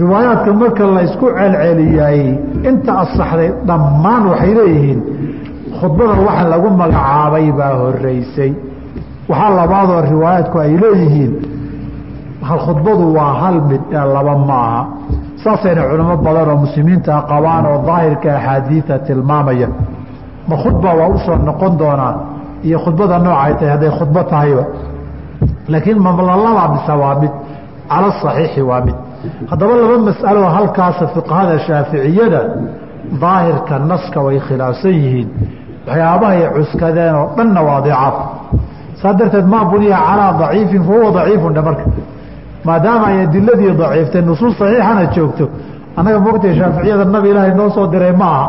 riwaayaadka marka la isku celceliyay inta asaxday dhammaan waxay leeyihiin khudbada waxa lagu magacaabay baa horeysay waxaa labaadoo riwaayaadku ay leeyihiin khudbadu waa hal mid ee laba maaha. Saasayna culimo badan oo muslimiinta qabaan oo daahirka axaadiida tilmaamaya. Ma khudba waa u soo noqon doonaa iyo khudbada noocay tahay hadday khudbo tahayba. Laakiin mamlalaba mise waa mid cala saxiixi waa mid haddaba laba mas'alo halkaasa fiqhada shaaficiyada daahirka naska way khilaafsan yihiin. Waxyaabahay cuskadeen oo dhanna waa dicaaf saa darteed maa buniya calaa daciifin fa huwa daciifun dhe marka. Maadaama ay adiladii daciiftay nusuus saxiixana joogto annaga mogtay shaaficiyada nabi ilaahay noo soo diray ma aha.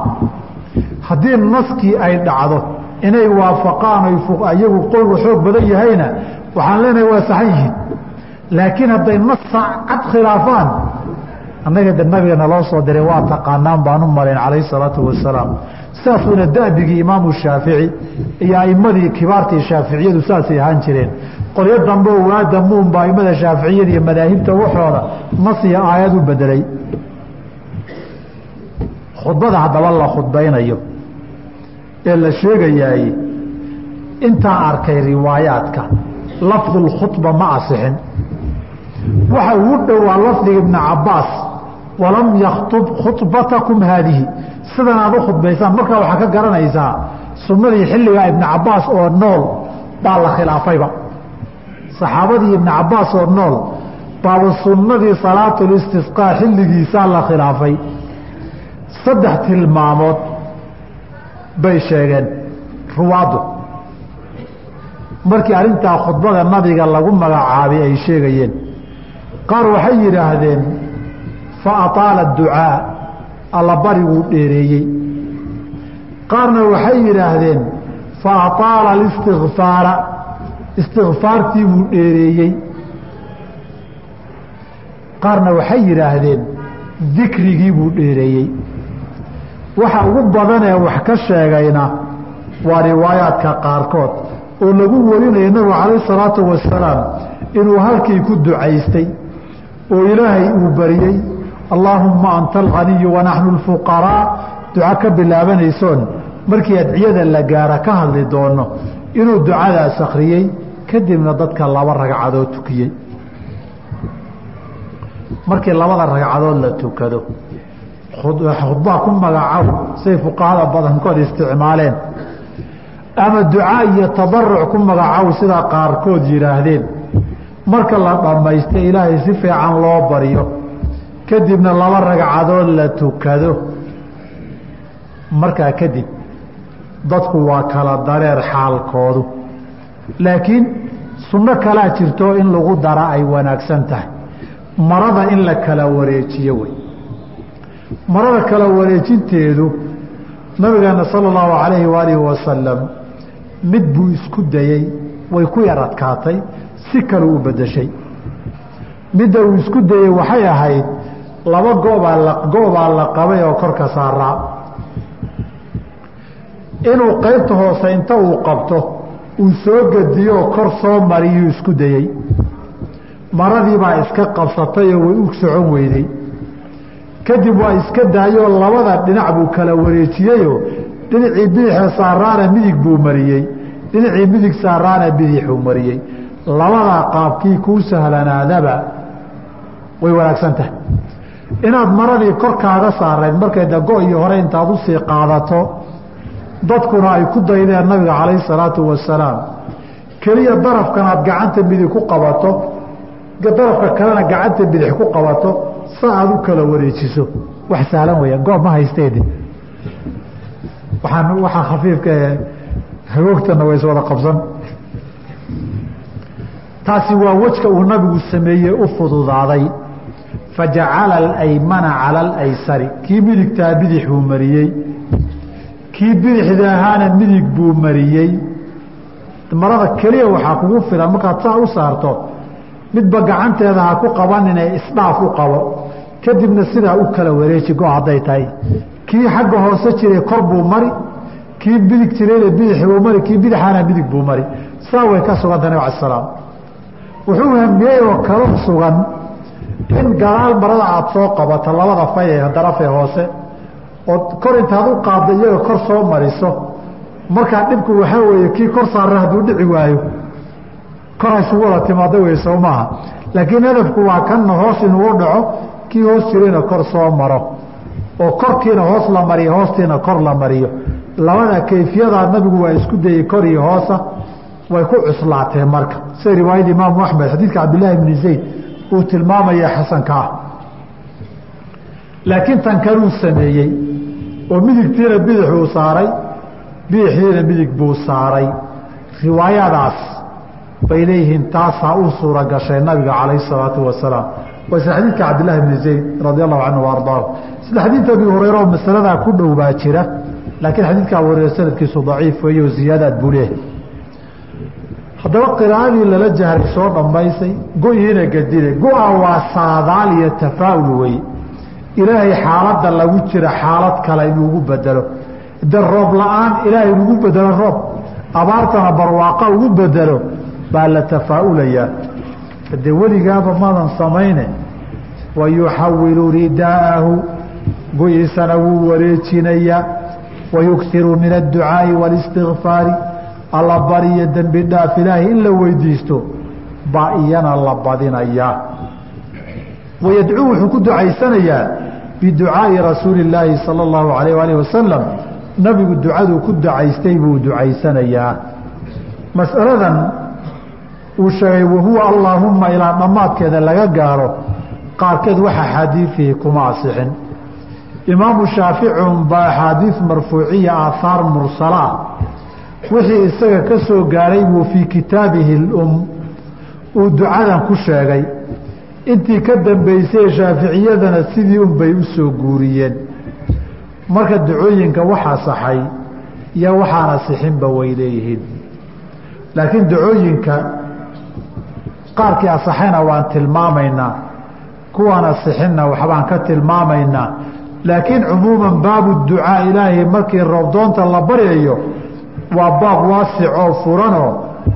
Haddii naskii ay dhacdo inay waafaqaan iyagu qolgu xoog badan yahayna waxaan leenahay waa saxan yihiin laakiin hadday nas cad khilaafaan annaga de nabiga naloo soo diray waa taqaanaan baan u malayn calayhi salaatu wasalaam. Saasuuna dabigii imaamu shaafici iyo aimadii kibaartii shaaficiyadu saasay ahaan jireen. Qolyo dambe oo waadamuunba aimada shaaficiyada iyo madaahibta waxooda nas iyo aayad u bedelay khudbada haddaba la khudbaynayo ee la sheegayaay intaa arkay riwaayaadka lafdulkhudba ma asixin waxa ugu dhowaa lafdiga ibna cabaas walam yakhtub khubatakum haadihi. Sidan aad u khudbaysaan markaa waxaa ka garanaysaa sunnadii xilligaa ibna cabaas oo nool baa la khilaafayba saxaabadii ibna cabaas oo nool baaba sunnadii salaatulistisqaa xilligiisaa la khilaafay. Saddex tilmaamood bay sheegeen. Ruwaaddu. Markii arrintaa khudbada nabiga lagu magacaabay ay sheegayeen qaar waxay yidhaahdeen fa ataala ducaa allabariguu dheereeyey. Qaarna waxay yidhaahdeen fa ataala alistikfaara istikfaartii buu dheereeyey. Qaarna waxay yidhaahdeen dikrigii buu dheereeyey. Waxa ugu badanee wax ka sheegayna waa riwaayaadka qaarkood oo lagu warinayo nabigu calayh salaatu wasalaam inuu halkii ku ducaystay oo ilaahay uu bariyey allaahumma anta alghaniyu wanaxnu alfuqaraa duco ka bilaabanaysoon markii adciyada la gaara ka hadli doono inuu ducadaas akhriyey kadibna dadka laba ragcadood tukiyey markii labada ragcadood la tukado khudbaa ku magacow say fuqahada badankood isticmaaleen. Ama ducaa iyo tadaruc ku magacow sidaa qaarkood yidhaahdeen marka la dhammaysta ilaahay si fiican loo baryo kadibna laba ragcadood la tukado. Markaa kadib dadku waa kala dareer xaalkoodu. Laakiin sunno kalaa jirto in lagu dara ay wanaagsan tahay. Marada in la kala wareejiyo wey marada kala wareejinteedu nabigeena sala allahu calayhi waalihi wasalam mid buu isku dayey way ku yar adkaatay si kale u bedeshay midda uu isku dayey waxay ahayd laba goobaa la goobaa la qabay oo korka saaraa inuu qaybta hoose inta uu qabto uu soo gediyooo kor soo mariyuu isku dayey maradiibaa iska qabsatayoo way u socon weyday kadib waa iska daayoo labada dhinac buu kala wareejiyeyoo dhinacii bidixee saaraana midig buu mariyey. Dhinacii midig saaraana bidixuu mariyey labadaa qaabkii kuu sahlanaadaba way wanaagsan tahay. Inaad maradii korkaaga saarayd markay dago iyo hore intaad u sii qaadato dadkuna ay ku daydeen nabiga calayhi salaatu wasalaam keliya darafkan aad gacanta midig ku qabato darafka kalena gacanta bidix ku qabato sa aad u kala wareejiso. Wax sahlan weya goob ma haysteede waaan waxaa khafiifka hagoogtana way iswada qabsan taasi waa wejka uu nabigu sameeyey u fududaaday. Fajacala alaymana cala alaysari. Kii midigtaa bidix buu mariyey. Kii bidixda ahaana midig buu mariyey. Marada keliya waxaa kugu filan markaad saa u saarto midba gacanteeda ha ku qabanine isdhaaf u qabo. Kadibna sidaa u kala wareeji go hadday tahay. Kii xagga hoose jiray kor buu mari. Kii bidig jirayna bidix buu mari. Kii bidixaana midig buu mari. Saa way ka suganta nabig ala salaam wuxuu hamiyey oo kala sugan in gadaal marada aada soo qabato labada fay ee darafee hoose ood kor intaad u qaadda iyaga kor soo mariso. Markaa dhibku waxaa weeye kii kor saara hadduu dhici waayo kor haysugu wada timaado wey soo maaha. Laakiin hadafku waa kanna hoos inuu dhaco kii hoos jirayna kor soo maro oo korkiina hoos la mariyo hoostiina kor la mariyo. Labada kayfiyadaa nabigu waa isku dayey kor iyo hoosa way ku cuslaateen marka. Sida riwaayada imaamu axmed xadiidka cabdillaahi bni zayd uu tilmaamaya xasanka ah. Laakiin tan kanuu sameeyey oo midigtiina bidix uu saaray bidixiina midig buu saaray. Riwaayadaas bay leeyihiin taasaa u suura nabiga calayh salaatu wasalaam. Isla xadiidka cabdillaahi bni zayd radi allahu canhu ardaahu isla xadiidka abi hureyre masaladaa ku dhow baa jira laakiin xadiidka abu hureyre sanadkiisu daciif weeye oo ziyaadaad buu leehay haddaba qiraa'adii lala jahray soo dhammaysay go-iina gadine go-a waa saadaal iyo tafaa'ul wey ilaahay xaaladda lagu jira xaalad kale inuugu bedelo. De roob la'aan ilaahay inugu bedelo roob abaartana barwaaqa ugu bedelo baa la tafaa'ulayaa dee weligaaba madan samayne wa yuxawilu ridaa'ahu go-iisana wuu wareejinayaa wa yuksiru min adducaa'i waalistikfaari alla bariyo dembi dhaaf ilaahay in la weydiisto baa iyana la badinayaa wayadcuu wuxuu ku ducaysanayaa biducaa'i rasuuli illaahi sala allahu alayh alih wasalam nabigu ducaduu ku ducaystay buu ducaysanayaa. Masaladan uu sheegay wahuwa allaahumma ilaa dhammaadkeeda laga gaaro. Qaarkeed wax axaadiifihi kuma asixin. Imaamu shaaficun baa axaadiis marfuuciya aahaar mursala. ah wixii isaga ka soo gaaray buu fii kitaabihi lum uu ducadan ku sheegay. Intii ka dambaysay shaaficiyadana sidii unbay u soo guuriyeen. Marka ducooyinka waxaa saxay iyo waxaana sixinba way leeyihiin. Laakiin ducooyinka qaarkii asaxayna waan tilmaamaynaa kuwaana sixinna waxbaan ka tilmaamaynaa. Laakiin cumuuman baabu ducaa ilaahay markii roobdoonta la baryayo waa baab waasic oo furanoo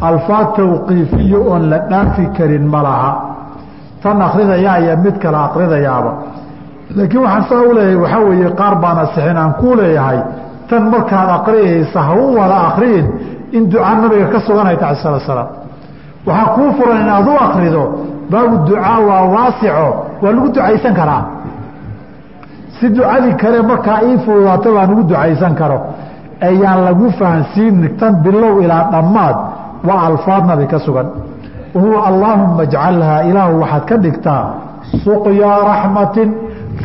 alfaad tawqiifiyo oon la dhaafi karin ma laha. Tan akhridayaa iyo mid kale akhridayaaba laakiin waxaan saa u leeyahay waxaa weeye qaar baana sixin aan kuu leeyahay. Tan markaad akhriyaysa ha u wada akhriyin in ducaa nabiga ka suganay tahay sala salaam waxaa kuu furan inaad u akrido baabu ducaa waa waasico waa lagu ducaysan karaa. Si ducadii kale markaa ii fududaato baan ugu ducaysan karo ayaan lagu fahansiin tan bilow ilaa dhammaad waa alfaad nabi ka sugan. Wahuwa allaahumma ajcalhaa ilaahu waxaad ka dhigtaa suqyaa raxmatin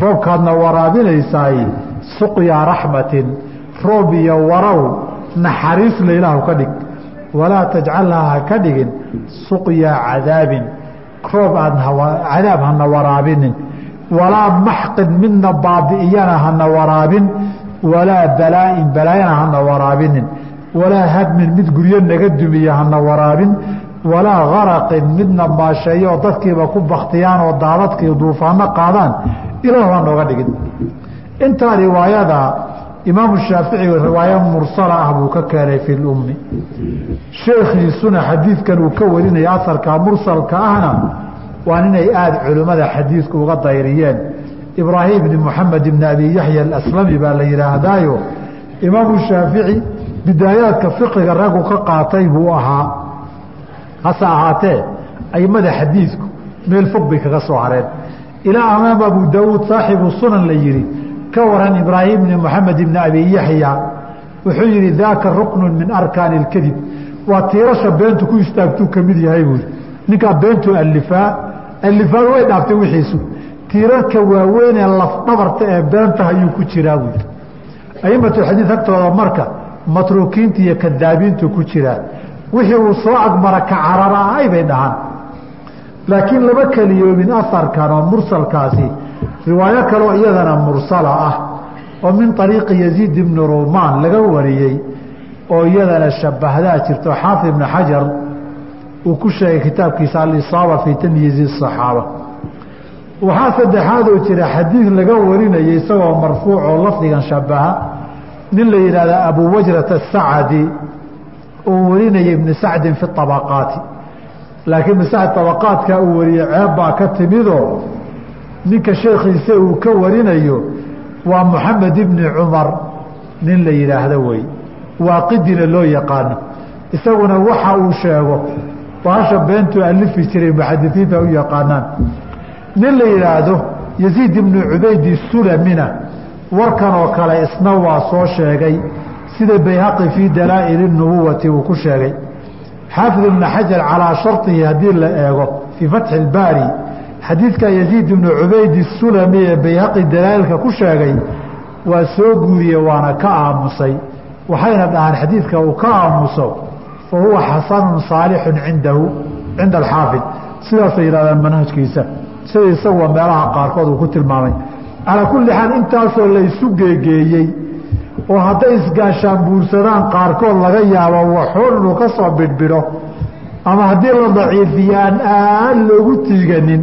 roobkaadna waraabinaysaay suqyaa raxmatin roob iyo warow naxariisla ilaahu ka dhig. Walaa tajcalhaa ha ka dhigin suqyaa cadaabin. Roob aad cadaab hana waraabinin. Walaa maxqin midna baabi'iyana hana waraabin walaa balaa'in balaayana hana waraabinin. Walaa hadmin mid guryo naga dumiya hana waraabin. Walaa garaqin midna maasheeyo oo dadkiiba ku baktiyaan oo daadadkii duufaano qaadaan. Ilaahu ha nooga dhigin. Intaa riwaayada imaamu shaafici riwaayo mursala ah buu ka keenay fi lummi sheekhiisuna xadiidkan uu ka warinaya asalka mursalka ahna waa inay aada culimmada xadiidku uga dayriyeen ibraahim bni moxamed ibni abi yaxya alaslami baa la yidhaahdaayo. Imaamu shaafici bidaayaadka fiqiga raggu ka qaatay buu ahaa. Hase ahaatee aimada xadiidku meel fog bay kaga soo hareen. Ilaa amaam abu daawuud saaxibu sunan la yihi ka waran ibraahim bni moxamed ibni abi yaxya wuxuu yihi daaka ruknu min arkaani اlkadib waa tiirasha beentu ku istaagtuu ka mid yahay buuri ninkaa beentu alifaa. Alifaad way dhaaftay wixiisu tiirarka waaweynee lafdhabarta ee beenta ayuu ku jiraa buuri aimatulxadiid agtooda marka matruukiinta iyo kadaabiintu ku jiraa wixii uu soo agmara ka cararaay bay dhahaan. Laakiin lama keliyoobin aharkan oo mursalkaasi riwaayo kaloo iyadana mursala ah oo min ariiqi yaziid ibni rumaan laga wariyey oo iyadana shabahdaa jirto. Xaafid ibni xajar uu ku sheegay kitaabkiisa alisaaba fii tamyiizi asaxaaba waxaa saddexaadoo jira xadiid laga warinayay isagoo marfuuc oo lafdigan shabaha nin la yidhahda abu wajrata asacadi oo warinaya ibni sacdin fi abaqaati laakiin ibni sacd abaqaadka uu wariyey ceeb baa ka timidoo ninka sheekhiise uu ka warinayo waa moxamed ibni cumar nin la yidhaahdo wey. Waaqidina loo yaqaano. Isaguna waxa uu sheego baasha beentuu alifi jiray muxadisiinta u yaqaanaan nin la yidhaahdo yaziid ibnu cubaydi sulamina warkan oo kale isna waa soo sheegay sida bayhaqi fii dalaa'ili nubuwati uu ku sheegay. Xaafid ibnu xajar calaa sharطihi haddii la eego fii fatxi اlbaari xadiidka yaziid ibnu cubaydi sulami ee bayhaqi dalaa'ilka ku sheegay waa soo guuriye waana ka aamusay. Waxayna dhahaan xadiidka uu ka aamuso fa huwa xasanun saalixun cindahu cinda alxaafid. Sidaasay yidhahdaan manhajkiisa sida isaguwa meelaha qaarkood uu ku tilmaamay. Calaa kulli xaal intaasoo la isu geegeeyey oo hadday isgaashaan buursadaan qaarkood laga yaabo waxuun inuu ka soo bidhbidho ama haddii la daciifiyo aan aan loogu tiiganin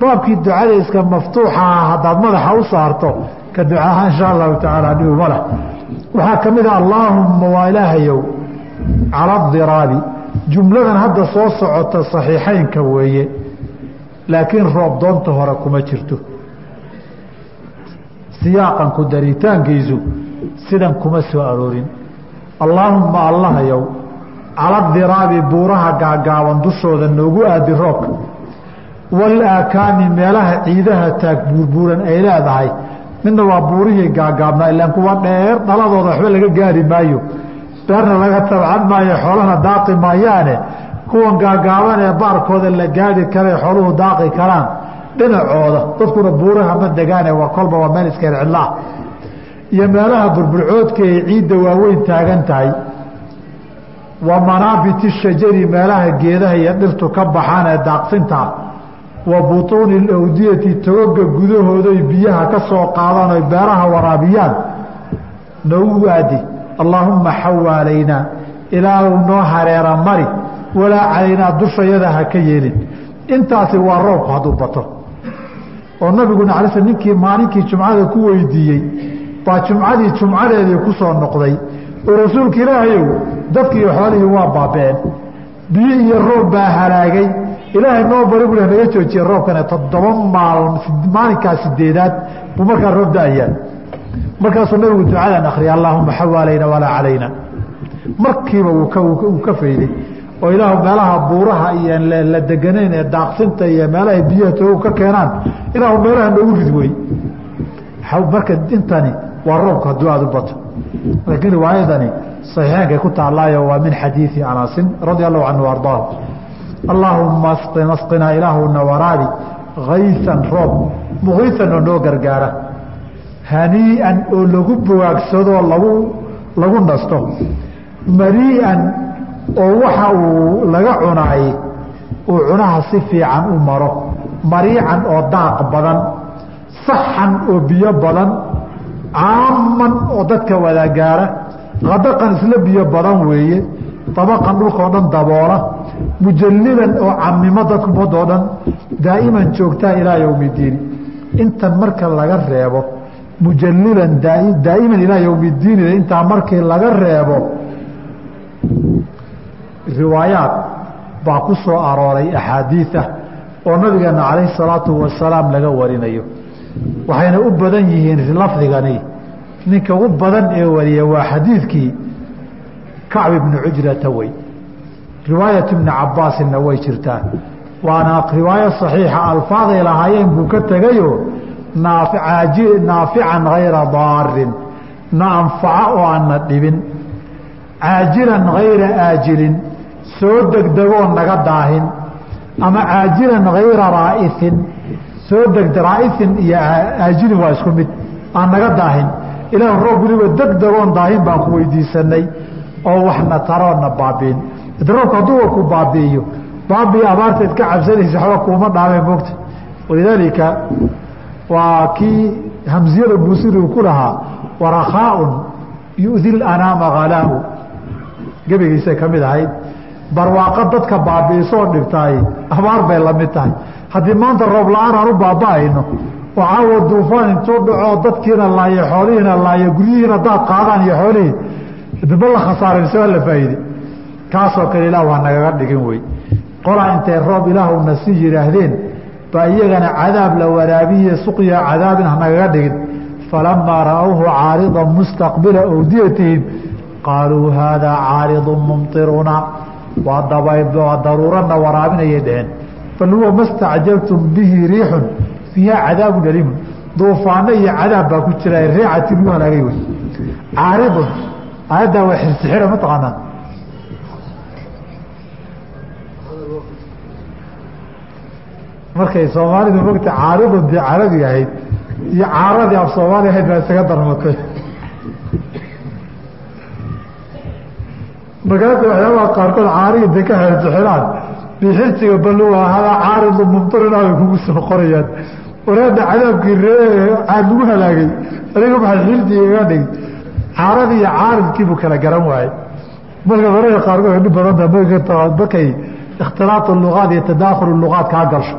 baabkii ducada iska maftuuxa ah haddaad madaxa u saarto ka ducaha insha allahu tacaala dhibu maleh waxaa ka mid ah allaahumma waa ilaahayow cala adiraabi jumladan hadda soo socota saxiixaynka weeye laakiin roob doonta hore kuma jirto. Siyaaqan ku daritaankiisu sidan kuma soo aroorin. Allaahumma allahayow cala diraabi buuraha gaagaaban dushooda noogu aadi roobka walaakaami meelaha ciidaha taag buurbuuran ay leedahay. Midna waa buurihii gaagaabnaa ilaan kuwa dheer dhaladooda waxba laga gaari maayo. Beerna laga tabcan maayo xoolana daaqi maayaane kuwan gaagaaban ee baarkooda la gaari kara xooluhu daaqi karaan dhinacooda dadkuna buuraha ma degaane waa kolba waa meel iska cidlaah iyo meelaha burburcoodka ee ciidda waaweyn taagan tahay wa manaabiti shajari meelaha geedaha iyo dhirtu ka baxaan ee daaqsintaa wa butuuni alawdiyati togoga gudahooday biyaha ka soo qaadaan oy beeraha waraabiyaan. Noogu aadi allaahumma xawaalaynaa ilaahu noo hareera mari walaa calaynaa dushayada ha ka yeelin intaasi waa roobku hadduu bato. Oo nabiguna alay sl ninkii maalinkii jumcada ku weydiiyey baa jumcadii jumcadeedii ku soo noqday oo rasuulka ilaahayow dadkiiyo xoolihii waa baabeen. Biyo iyo roob baa halaagay. Ilaahay noo bari bu naga joojiye roobkane toddoba maal maalinkaa sideedaad buu markaa roob da'ayaa. Markaasuu nabigu ducadan akriya allaahuma xawaalayna walaa calayna markiiba uu ka fayday. Oo ilaahu meelaha buuraha iyo la deganayn ee daaqsinta iyo meelaha biyaha toogu ka keenaan ilaahu meelaha noogu rid wey marka intani waa roobka hadduu aada u bato. Laakiin riwaayadani saxiixeenkay ku taallaayo waa min xadiidi anasin radia allahu canhu ardaahu. Allaahuma asqinaa ilaahuna waraabi kaysan roob muqiisan oo noo gargaara. Hanii'an oo lagu bogaagsadoo lagu lagu nasto marii'an oo waxa uu laga cunaay uu cunaha si fiican u maro. Mariican oo daaq badan saxan oo biyo badan caaman oo dadka wadagaara qadaqan isla biyo badan weeye dabaqan dhulkao dhan daboola mujallilan oo camimo dadkumadoo dhan daa'iman joogtaa ilaa yowmidiini intan marka laga reebo mujallilan daa'iman ilaa yowmidiinida intaa markii laga reebo riwaayaad baa ku soo arooray axaadiiah oo nabigeena calayhi salaatu wasalaam laga warinayo. Waxayna u badan yihiin lafdigani. Ninka ugu badan ee wariya waa xadiidkii kacb ibni cujrata wey riwaayat ibni cabaasinna way jirtaa waana riwaayo saxiixa alfaaday lahaayeen buu ka tegayo naafican hayra daarin. Na anfaca oo aanna dhibin caajilan hayra aajilin soo degdegoo naga daahin ama caajilan hayra raa'isin soo degda raa'isin iyo aajilin waa isku mid aan naga daahin. Ilaah roob weliba degdegoon daahin baan ku weydiisanay oo waxna taroonna baabiin. Roobka hadduuba ku baabi'iyo baabii abaartayd ka cabsanaysa waxba kuuma dhaameen moogta walidaalika waa kii hamsiyada buusiri uu ku lahaa warakaaun yu'di lanaama halaau gebigiisay ka mid ahayd. Barwaaqo dadka baabi'isoo dhibtaay abaar bay la mid tahay. Haddii maanta roob la'aan aan u baaba'ayno oo caawa duufaan intuu dhaco dadkiina laayo xoolihiina laayo guryihiina daad qaadaan iyo xoolihii. Daba la khasaarin soo la faa'iide kaasoo kale ilaah waa nagaga dhigin wey qolaa intay roob ilaahuna si yidhaahdeen baa iyagana cadaab la waraabiye suqya cadaabin hanagaga dhigin. Falamaa ra'awhu caaridan mustaqbila awdiyatihim qaaluu haadaa caaridu mumtirunaa waa waa daruurana waraabinayay dheheen bal huwa ma stacjaltum bihi riixun fiiha cadaabun aliimun duufaano iyo cadaab baa ku jira reecati lagu halaagay wey caaridun aayaddaa waa xirsixira ma taqaanaa markay soomaalidu mogta caaridun dee carabi ahayd iyo caaradii af soomaali ahayd baa isaga darmatay markaasa waxyaabaha qaarkood caari intay ka xersixiraan bixirsiga balluwa hadaa caaridu mumtarin ay kugu soo qorayaan. Waraada cadaabkii ree caad lagu halaagay adiga maxaa xirsiga iga dhig. Caaradii iyo caaridkiibuu kala garan waayey. Marka mararka qaarkood dhib badanta markay ikhtilaat luqaad iyo tadaakhul luqaad kaa galsho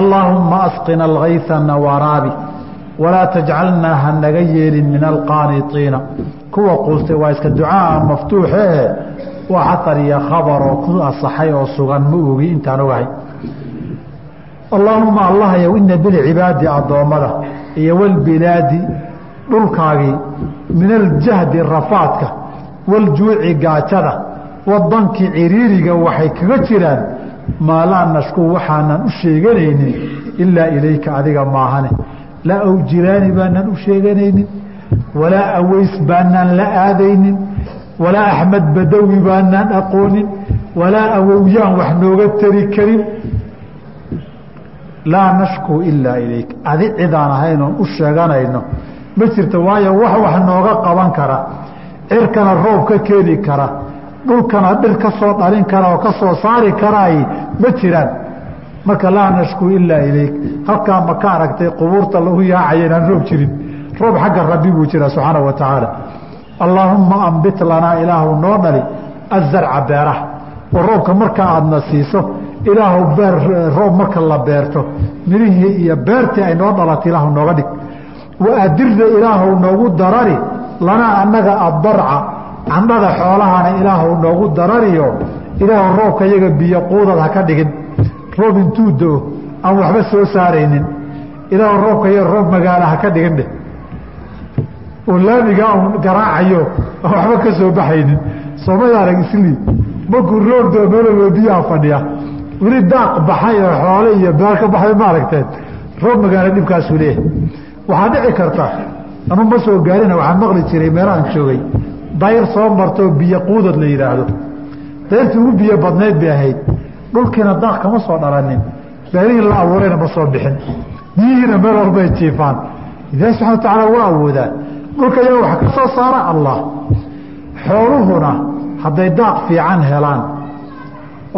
allaahumma asqina algayana waraabi walaa tajcalnaa ha naga yeelin min alqaaniiina kuwa quustay waa iska ducaa maftuuxee? Waa xatar iyo khabar oo ku asaxay oo sugan ma ogi intaan ogahay. Allaahumma allahyow ina bilcibaadi addoommada iyo walbilaadi dhulkaagii min aljahdi rafaadka waljuuci gaajada wadanki ciriiriga waxay kaga jiraan maa laa nashku waxaanan u sheeganaynin ilaa ilayka adiga maahane. Laa awjiraani baanaan u sheeganaynin walaa aways baanaan la aadaynin. Walaa axmed badawi baanaan aqoonin. Walaa awowyaan wax nooga tari karin. Laa nashku ilaa ilayk. Adi cidaan ahayn oon u sheeganayno. Ma jirto waayo wax wax nooga qaban kara. Cirkana roob ka keeni kara. Dhulkana dhir ka soo dhalin kara oo ka soo saari karaay ma jiraan. Marka laa nashku ilaa ilayk. Halkaa ma ka aragtay qubuurta lagu yaacaya inaan roob jirin roob xagga rabbi buu jira subxaanahu wa tacaala. Allaahumma ambit lanaa ilaahu noo dhali azarca beeraha. Oo roobka marka aadna siiso ilaahu beer roob marka la beerto midhihii iyo beertii ay noo dhalatay ilaahu nooga dhig. Wa adirna ilaahu noogu darari lanaa annaga addarca candhada xoolahana ilaahu noogu darariyo ilaahu roobka iyaga biyo quudad ha ka dhigin. Roob intuu do-o aan waxba soo saaraynin. Ilaahu roobka iyaga roob magaala ha ka dhigin dheh oo laamigaa un garaacayo aan waxba ka soo baxaynin. Soomada arag islii markuu roobdo meeloo biyaha fadhiya. Weli daaq baxay oo xoole iyo beer ka baxay ma roob magaalo dhibkaasuu leeyahay. Waxaa dhici karta anuu ma soo gaarina waxaan maqli jiray meelahaan joogay. Dayr soo martoo biyo quudad la yidhaahdo dayrtii ugu biyo badnayd bay ahayd. Dhulkiina daaq kama soo dhalanin. Beerihii la abuurayna ma soo bixin. Biyihiina meel walbay jiifaan. Ilaahi subxana wa tacaala waa awoodaa dhulka iyaga wax ka soo saara allah. Xooluhuna hadday daaq fiican helaan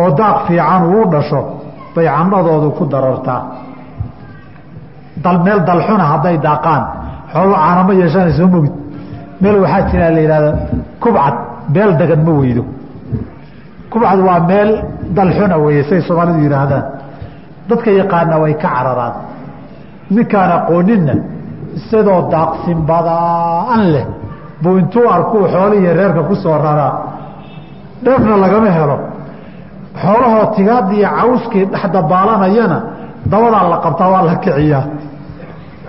oo daaq fiican uu dhasho bay candhadoodu ku darartaa. Meel dalxuna hadday daaqaan xooluhu caanama yeeshaana soo mogid meel waxaa jiraa la yidhahda kubcad beel degan ma weydo. Kubcad waa meel dalxuna weeye say soomaalidu yidhaahdaan. Dadka yaqaana way ka cararaan. Ninkaan aqooninna isadoo daaqsin badaan leh. Buu intuu arkuu xoolihii reerka ku soo raraa dheefna lagama helo. Xoolahoo tigaadii iyo cawskii dhex dabaalanayana dabadaa la qabtaa waa la kiciyaa.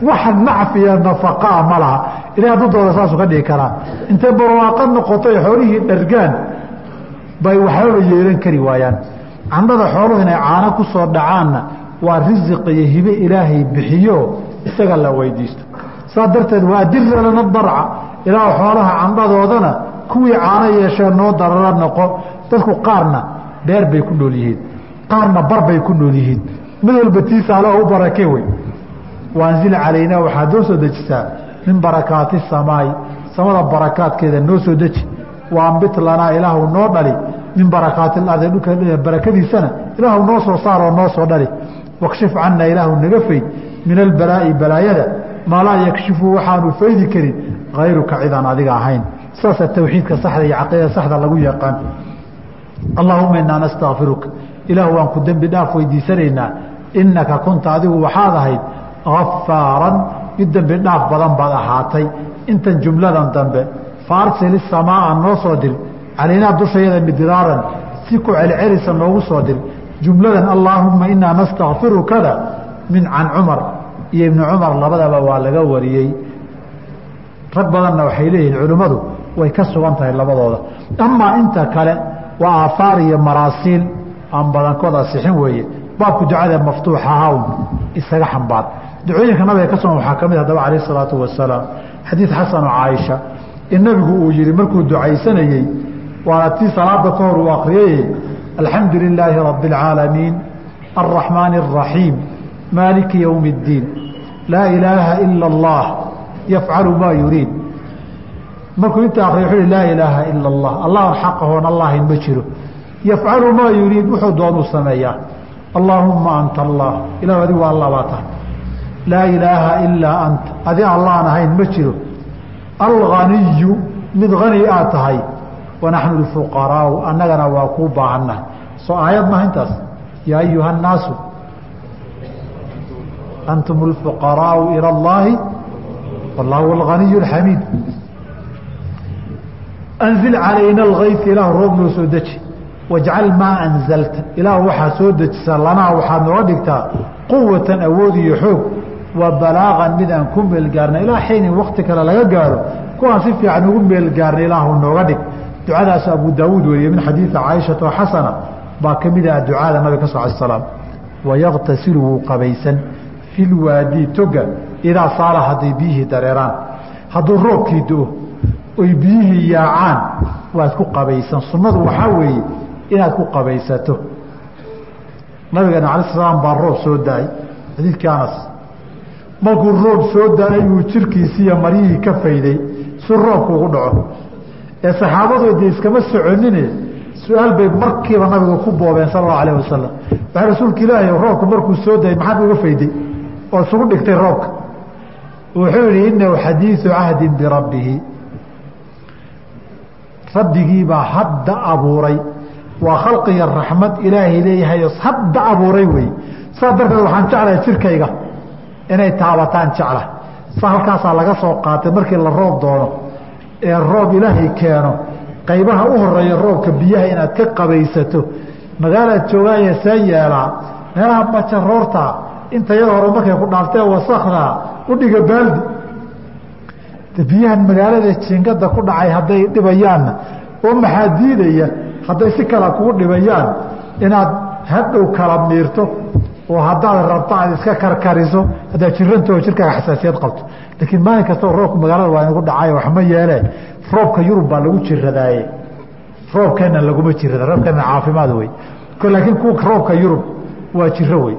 Waxa nacfiya nafaqaa ma laha. Ilaah dadooda saasuu ka dhigi karaa. Intay barwaaqo noqotay xoolihii dhargaan bay waxbaba yeelan kari waayaan. Candhada xooluhu inay caano ku soo dhacaanna waa risiq iyo hibe ilaahay bixiyo isaga la weydiisto saa darteed waa dira lana darca ilaa xoolaha candhadoodana kuwii caano yeeshee noo darara noqo. Dadku qaarna dheer bay ku nool yihiin qaarna bar bay ku nool yihiin. Mid walba tiisaale oo u barakee wey. Waanzil calaynaa waxaad noo soo dejisaa min barakaati samaai. Samada barakaadkeeda noo soo deji. Waambit lanaa ilaahu noo dhali. Min barakaati ardi dhulka barakadiisana ilaahu noo soo saaroo noo soo dhali. Wakshif cana ilaahu naga fayd min albalaa'i balaayada maa laa waxaanu faydi karin hayruka cidaan adiga ahayn. Saasa tawxiidka saxda iyo caqiidada saxda lagu yaqaan. Allaahuma inaa nastakfiruka ilaahu waan ku dembi dhaaf weydiisanaynaa. Inaka kunta adigu waxaad ahayd afaaran mid dembi dhaaf badan baad ahaatay. Intan jumladan dambe faarsil isamaaa noo soo dir. Calaynaa dushayada midraaran si ku celcelisa noogu soo dir. Jumladan allaahuma inaa nastakfiru kada min can cumar iyo ibni cumar labadaba waa laga wariyey rag badanna waxay leeyihiin culimmadu way ka sugan tahay labadooda amaa inta kale waa aahaar iyo maraasiil aan badankood asixin weeye baabku ducada maftuuxahawn isaga xambaar ducooyinka nabiga ka sugan waxaa ka mid hadaba calayh isalaatu wasalaam xadiid xasano caaisha in nabigu uu yihi markuu ducaysanayey waana tii salaada ka hor uu akriyay alxamdu lilaahi rabi اlcaalamiin alraxmaani الraxiim maaliki ywmi اddiin laa ilaaha ila اllah yafcalu maa yuriid markuu inta akriya wuxuu hi laa ilaaha ila اllah allah xaqahoon allahin ma jiro yafcalu maa yuriid wuxuu doonuu sameeyaa allaahumma anta allah ilah adigu waa alla baa tahay laa ilaaha ilaa anta adi allaan ahayn ma jiro alganiyu mid hani aad tahay wanaxnu lfuqaraau annagana waa kuu baahannahay soo aayad maha intaas yaa ayuha nnaasu antum lfuqaraau ila اllahi wallahu alganiyu alxamiid anzil calayna algayf ilaah roob noo soo deji wajcal maa anzalta ilaah waxaa soo dejisa lanaa waxaad nooga dhigtaa quwatan awood iyo xoog wa balaaqan mid aan ku meelgaarna ilaa xiinin wakti kale laga gaaro kuwaan si fiican ugu meelgaarna ilaahu nooga dhig ducadaas abu daawuud weriye min xadiidi caaishata xasana baa ka mid ah ducada nabiga ka sal slaam wayaktasilu wuu qabaysan filwaadii toga idaa saala hadday biyihii dareeraan. Hadduu roobkii do-o oy biyihii yaacaan waad ku qabaysan. Sunnadu waxaa weeye inaad ku qabaysato. Nabigeena ala slam baa roob soo da'ay xadiidkii anas markuu roob soo da'ay uu jirkiisiiyo maryihii ka fayday si roobku ugu dhaco. Ee saxaabadu de iskama soconine su'aal bay markiiba nabiga ku boobeen sal allahu alah wasalam waxay rasuulka ilaahi roobku markuu soo da'ay maxaad uga fayday oo isugu dhigtay roobka. Wuxuu yihi inahu xadiidu cahdin birabbihi. Rabbigiibaa hadda abuuray. Waa khalqiga raxmad ilaahay leeyahayo hadda abuuray wey saa darteed waxaan jeclahay jirkayga inay taabataan jecla. Sa halkaasaa laga soo qaatay markii la roob doono. Ee roob ilaahay keeno. Qaybaha u horreeya roobka biyaha inaad ka qabaysato. Magaalaad joogaaye see yeelaa meelaha majaroorta inta yada hore markay ku dhaaftee wasakdaa u dhiga baaldi. Biyahan magaalada jiingada ku dhacay hadday dhibayaanna oo maxaa diidaya hadday si kale kugu dhibayaan inaad hadhow kala miirto oo haddaad rabto aad iska karkariso haddaad jirantao jirkaaga xasaasiyad qabto. Laakiin maalin kastao roobka magaalada waa inagu dhacay waxma yeelee roobka yurub baa lagu jiradaaye roobkeena laguma jirada roobkeena caafimaad wey laakiin kuwa roobka yurub waa jiro wey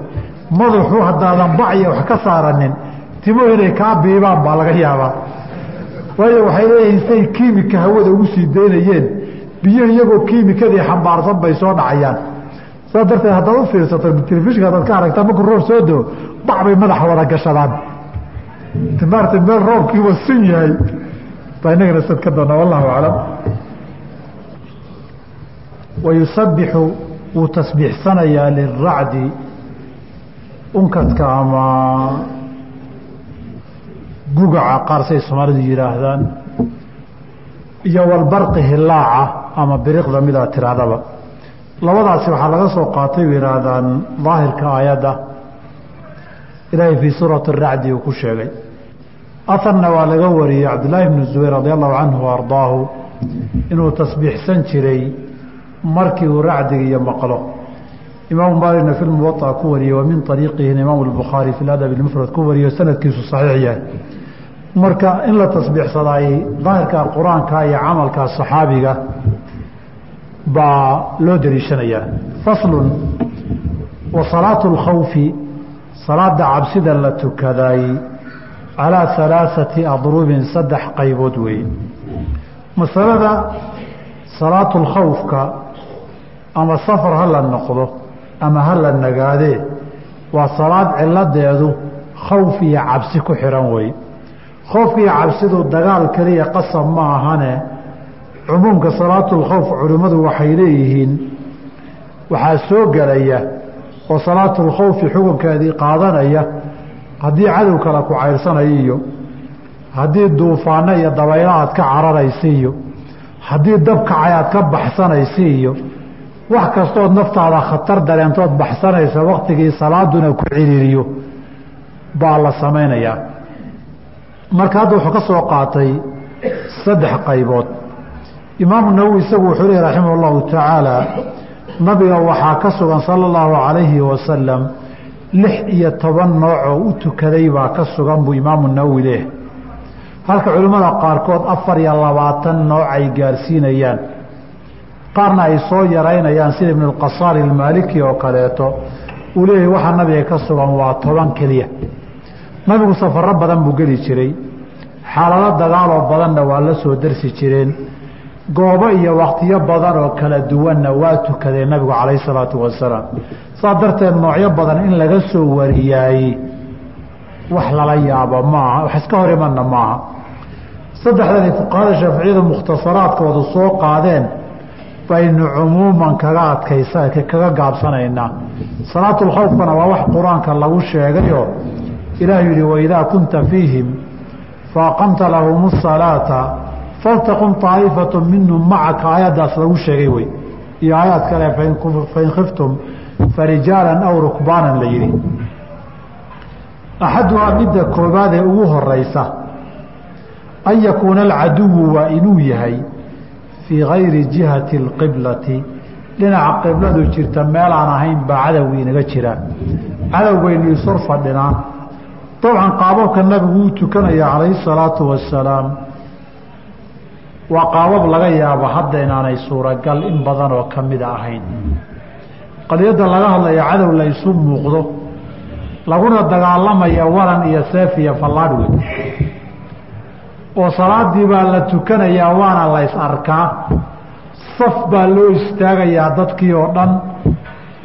madaxu haddaadan bacya wax ka saaranin timo inay kaa biibaan baa laga yaabaa. Waayo waxay leeyihiin say kiimika hawada ugu sii daynayeen biyo iyagoo kiimikadii xambaarsan bay soo dhacayaan. Saa darteed haddaad u fiirsato telefishinka hadaad ka aragtaa markuu roob soo doo bac bay madaxa wada gashadaan. Maarata meel roobkiiba sun yahay baa inagana sad ka doona wallahu aclam. Wayusabixu wuu tasbiixsanayaa liracdi unkadka ama gugaca qaar say soomaalidu yidhaahdaan iyo walbarqi hilaaca ama biriqda midaa tirahdaba. Labadaasi waxaa laga soo qaatay u yihaahdaan daahirka aayadda ilaahay fii suurati racdi uu ku sheegay. Aharna waa laga wariyey cabdillaahi bnu zubayr radi allahu canhu ardaahu inuu tasbiixsan jiray markii uu racdiga iyo maqlo imaamu maaligna fi lmuwaطa ku wariyey wa min ariiqihina imaamu lbukhaari fi ladab mufrad ku wariyo sanadkiisu saxiix yahay marka in la tasbiixsadaay daahirka qur-aanka iyo camalka saxaabiga baa loo dariishanayaa faslun wa salaatu اlkhawfi salaada cabsida la tukaday calaa halaaثati adrubin saddex qaybood weeye masalada salaatu اlkhawfka ama safar ha la noqdo ama ha la nagaadee waa salaad ciladeedu khawf iyo cabsi ku xihan wey khoofka iyo cabsidu dagaal keliya qasab ma ahane. Cumuumka salaatulkhowf culimmadu waxay leeyihiin waxaa soo gelaya oo salaatulkhowfi xukunkeedii qaadanaya haddii cadow kale ku cayrsanayo iyo haddii duufaano iyo dabaylo aad ka cararaysa iyo haddii dab kacay aad ka baxsanaysa iyo wax kastood naftaada khatar dareentood baxsanaysa waktigii salaaduna ku ciriiriyo baa la samaynayaa marka hadda wuxuu ka soo qaatay saddex qaybood. Imaamu nawowi isagu wuxuu lehi raximah اllahu tacaala nabiga waxaa ka sugan sala اllahu calayhi wasalam lix iyo toban noocoo u tukaday baa ka sugan buu imaamu nawowi leeyahay. Halka culimmada qaarkood afar iyo labaatan nooc ay gaarsiinayaan qaarna ay soo yaraynayaan sida ibn اlqasaari almaaliki oo kaleeto. Uu leeyahay waxaa nabiga ka sugan waa toban keliya. Nabigu safaro badan buu geli jiray. Xaalado dagaaloo badanna waa la soo darsi jireen. Goobo iyo wakhtiyo badan oo kala duwanna waa tukadeen nabigu calayh salaatu wasalaam. Saa darteed noocyo badan in laga soo wariyaayey wax lala yaabo maaha wax iska hor imanna maaha. Saddexdani fuqahada shaaficiyada mukhtasaraadkoodu soo qaadeen baynu cumuuman kaga adkaysa kaga gaabsanaynaa salaatulkhawfkana waa wax qur'aanka lagu sheegayoo ilaah yihi waidaa kunta fiihim faaqamta lahum salaata faltaqum طaa'ifatu minhum macaka aayaddaas lagu sheegay wey. Iyo aayaad kale fain khiftum farijaalan aw rukbaanan la yidhi. Axaduhaa midda koobaad ee ugu horeysa an yakuuna alcaduwu waa inuu yahay fii gayri jihati اlqiblati dhinaca qibladu jirta meelaan ahayn baa cadowgi inaga jira cadowgaynu isor fadhinaa dabcan qaababka nabigu uu tukanaya calayhi salaatu wasalaam waa qaabab laga yaabo hadda inaanay suuragal in badan oo ka mida ahayn qadiyadda laga hadlaya cadow la isu muuqdo laguna dagaalamaya waran iyo seef iyo fallaadh wey oo salaadii baa la tukanayaa waana la ys arkaa. Saf baa loo istaagayaa dadkii oo dhan.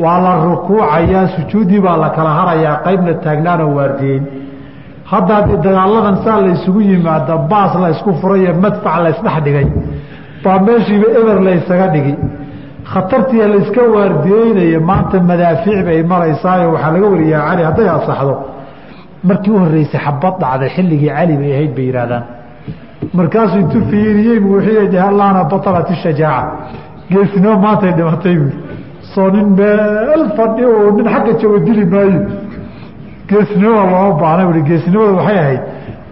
Waa la rukuucayaa sujuuddii baa la kala harayaa qaybna taagnaanoo waardiyeyn hadda haddii dagaaladan saa la isugu yimaado baas la ysku furayo madfac la dhigay baa meeshiiba eber la ysaga dhigi. Khatartii layska waardiyeynaya maanta madaafiic bay maraysaayo waxaa laga wariyaa cali hadday asaxdo markii u horreysay xabad dhacday xilligii cali bay ahayd bay yidhahdaan markaasuu intuu fiiriyey bu wuxuu allahna batalat ishajaaca. Geesnimo maantay dhimatay buui soo nin meel fadhi oo nin xagga joogo dili maayo. Geesnimada looma baahna ui geesnimada waxay ahayd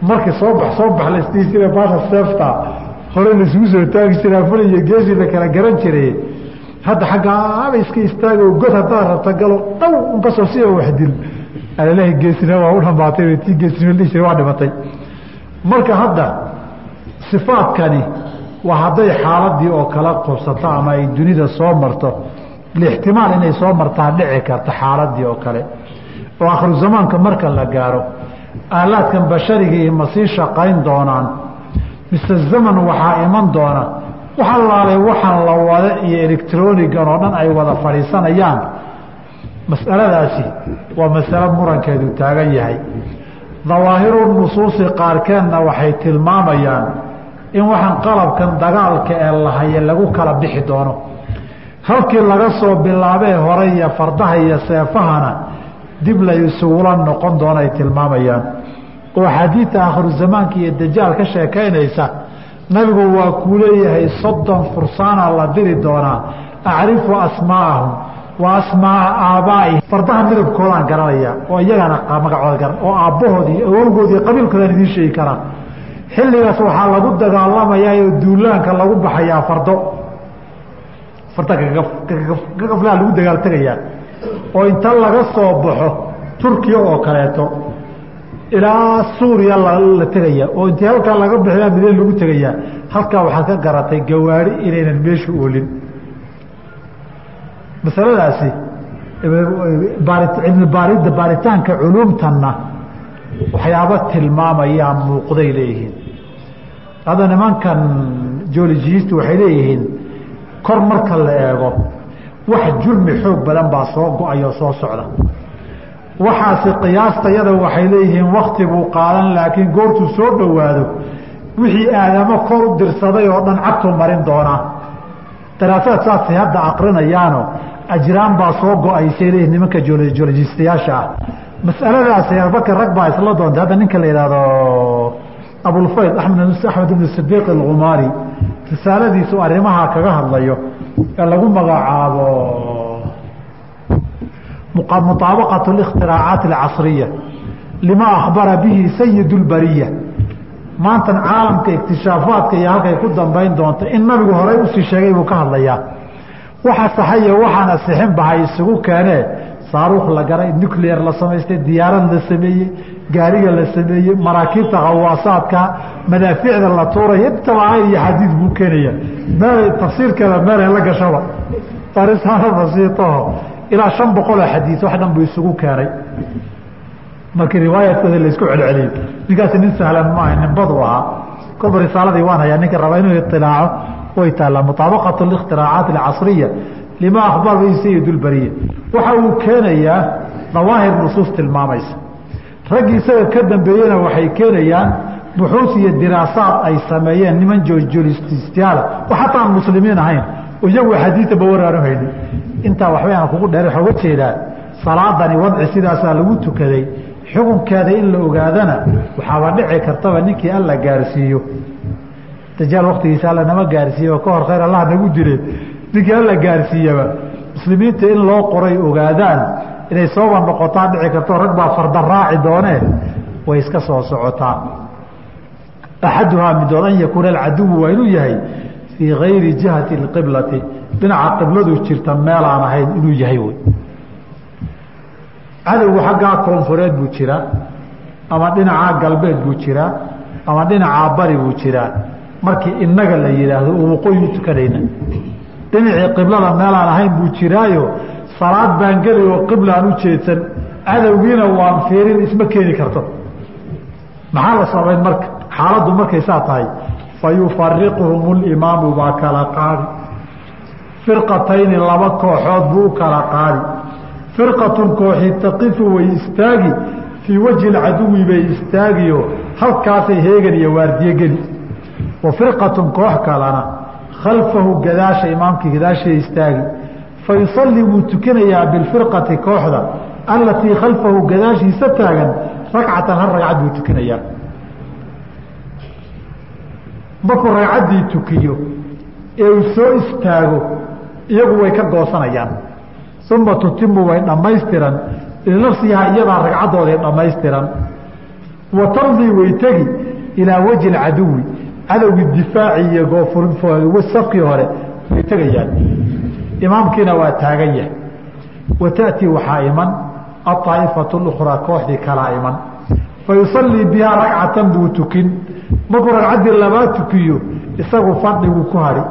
markii soo bax soo bax laisdhihi jira baasha seefta hore laisugu soo taagi jiraa ful iyo geesii la kala garan jiray. Hadda xaggaaba iska istaago god haddaad rabta galo dhow unkasoo si wax dil. Alalahi geesnimo waa u dhamaatay tii geesnimo dhihi jira waa dhimatay. Marka hadda sifaadkani waa hadday xaaladii oo kala qobsato ama ay dunida soo marto lixtimaal inay soo martaa dhici karta xaaladii oo kale. Oo akhiru zamaanka marka la gaaro aalaadkan basharigii ma sii shaqayn doonaan? Mise zaman waxaa iman doona? Wax allaalay waxaan la wada iyo electronigan oo dhan ay wada fadhiisanayaan? Mas'aladaasi waa masalo murankeedu taagan yahay. Dawaahiru nusuusi qaarkeedna waxay tilmaamayaan in waxaan qalabkan dagaalka ee lahaye lagu kala bixi doono. Halkii laga soo bilaabee hore iyo fardaha iyo seefahana dib la isugula noqon doono ay tilmaamayaan. Oo axaadiidta akhiru zamaanka iyo dajaal ka sheekaynaysa nabigu waa kuu leeyahay soddon fursaana la diri doonaa. Acrifu asmaa'ahum wa asmaaa aabaa'ihi fardaha midabkoodaan garanaya oo iyagana magacooda garan oo aabbahoodi iyo awowgoodi iyo qabiilkoodaan idiin sheegi karaa xilligaas waxaa lagu dagaalamayaa oo duulaanka lagu baxayaa fardo. Farda gagaflaha lagu dagaaltegayaa oo inta laga soo baxo turkiya oo kaleeto ilaa suuriya la tegaya oo intii halkaa laga bixiyaa mideen lagu tegayaa halkaa waxaad ka garatay gawaari inaynan meesha oolin. Masaladaasi cilmi baaridda baaritaanka culuumtanna waxyaaba tilmaamayaa muuqday leeyihiin hadda nimankan geologiyistu waxay leeyihiin kor marka la eego wax jurmi xoog badan baa soo go'ayoo soo socda. Waxaasi qiyaastayada waxay leeyihiin wakti buu qaadan laakiin goortuu soo dhowaado wixii aadamo kor u dirsaday oo dhan cagtuu marin doonaa. Daraasaad saasay hadda aqrinayaano ajraan baa soo go'aysay leeyihiin nimanka geologistayaasha ah. Masaladaasi abakar rag baa isla doontay hadda ninka la yidhaahdo abulfayd amed axmed ibn sidiiq alkhumaari risaaladiisu arrimaha kaga hadlayo ee lagu magacaabo muطaabaqaة ااkhtiraacaat اlcasriya lima akhbara bihi sayid اlbariya maantan caalamka iktishaafaatka iyo halkay ku dambayn doonto in nabigu horey usii sheegay buu ka hadlayaa waxa saxayo waxaan asixin bahay isugu keenee saaruukh la garay nuclear la samaystay diyaarad la sameeyey gaariga la sameeyey maraakiibta hawaasaadka madaaficda la tuuray intabaan iyo xadiid buu keenaya. Meel tafsiirkeeda meelay la gashaba. Arisaano ilaa shan boqoloo xadiid wax dhan buu isugu keenay. Markii riwaayaadkooda la isku celceliyey ninkaasi nin sahlan maaha ninbadu ahaa. Kolba risaaladii waan hayaa ninka raba inuu iilaaco way taallaa mutaabaqat اkhtiracaat اcasriya lima akhbaar sayidulbariya waxa uu keenayaa dawaahir nusuus tilmaamaysa raggii isaga ka dambeeyena waxay keenayaan buxuus iyo diraasaad ay sameeyeen niman joojolististiyaala oo aan muslimiin ahayn. Iyagu xadiida bawaraanu haynin intaa waxba aan kugu dheer waxaa uga jeedaa salaadani wadci sidaasaa lagu tukaday. Xukunkeeda in la ogaadana waxaaba dhici kartaba ninkii alla gaarsiiyo. Dajaal waktigiisa alla nama gaarsiiye oo ka hor khayr allah nagu dile ninkii alla gaarsiiyaba muslimiinta in loo qoray ogaadaan inay sooba noqotaa dhici karto rag baa farda raaci doonee way iska soo socotaa axaduhaa midood an yakuuna alcaduwu waa inuu yahay fii gayri jihati اqiblati dhinaca qibladu jirta meelaan ahayn inuu yahay wy cadowgu xaggaa koonfureed buu jiraa ama dhinacaa galbeed buu jiraa ama dhinacaa bari buu jiraa markii inaga la yidhaahdo oo waqooyi tukanayna dhinacii qiblada meelaan ahayn buu jiraayo salaad baan geli oo qiblaan u jeedsan cadowgiina waan fiirin isma keeni karto. Maxaa la samayn marka xaaladdu markay saa tahay fa yufariquhum limaamu baa kala qaadi. Firqatayni laba kooxood buu u kala qaadi. Firqatun kooxi taqifu way istaagi fii wajhi lcaduwi bay istaagiyo halkaasay heegan iyo waardiye geli. Wa firqatun koox kalena khalfahu gadaasha imaamkii gadaashay istaagi fa yusalli wuu tukanayaa bilfirqati kooxda allatii khalfahu gadaashiisa taagan ragcatan hal ragcad buu tukanayaa markuu ragcaddii tukiyo ee uu soo istaago iyagu way ka goosanayaan uma tutimu way dhammaystiran linafsihaa iyadaa ragcaddooday dhammaystiran wa tamdii way tegi ilaa wajhi caduwi cadowgii difaaci iyo goofsafkii hore way tegayaan imaamkiina waa taagan yahay wa taأtii waxaa iman aطaa'ifatu اlأkhraa kooxdii kalaa iman fa yusallii bihaa ragcatan buu tukin markuu ragcaddii labaa tukiyo isagu fadhiguu ku hadhi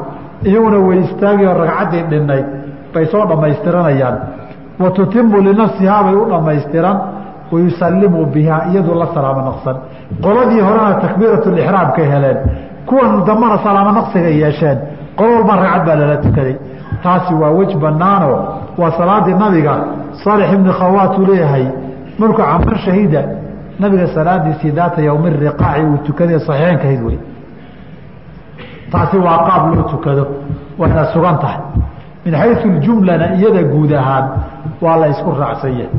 iyaguna way istaagi oo ragcaddii dhinnayd bay soo dhammaystiranayaan wa tutimu linafsihaa bay u dhammaystiran wa yusallimu bihaa iyadu la salaamo naqsan qoladii horena takbiiratulixraamkay heleen kuwan dambana salaamo naqsiga yeesheen qolo walba ragcad baa lala tukaday taasi waa wej banaano waa salaadii nabiga saalix ibni khawaat uu leeyahay. Markuu camar shahida nabiga salaadiisii daata yowmi riqaaci uu tukaday saxiixeenkahayd wey taasi waa qaab loo tukado wayna sugan tahay. Min xayu jumlana iyada guud ahaan waa la isku raacsan yahay.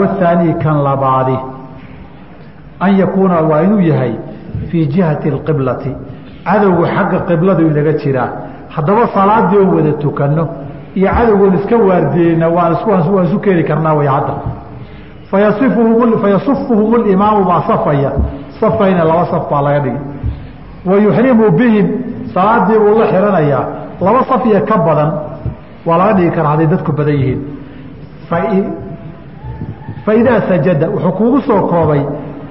Wathaanii kan labaadi an yakuuna waa inuu yahay fii jihati اqiblati cadowga xagga qibladu inaga jiraa haddaba salaadii oo wada tukano iyo cadowgan iska waardiyeyna waan waan isu keeni karnaa way hadda. Fayasufuhum اlimaamu baa safaya. Safayna laba saf baa laga dhigi wa yuxrimu bihim salaadii buu la xiranayaa laba saf iyo ka badan waa laga dhigi karaa hadday dadku badan yihiin. Faidaa sajada wuxuu kuugu soo koobay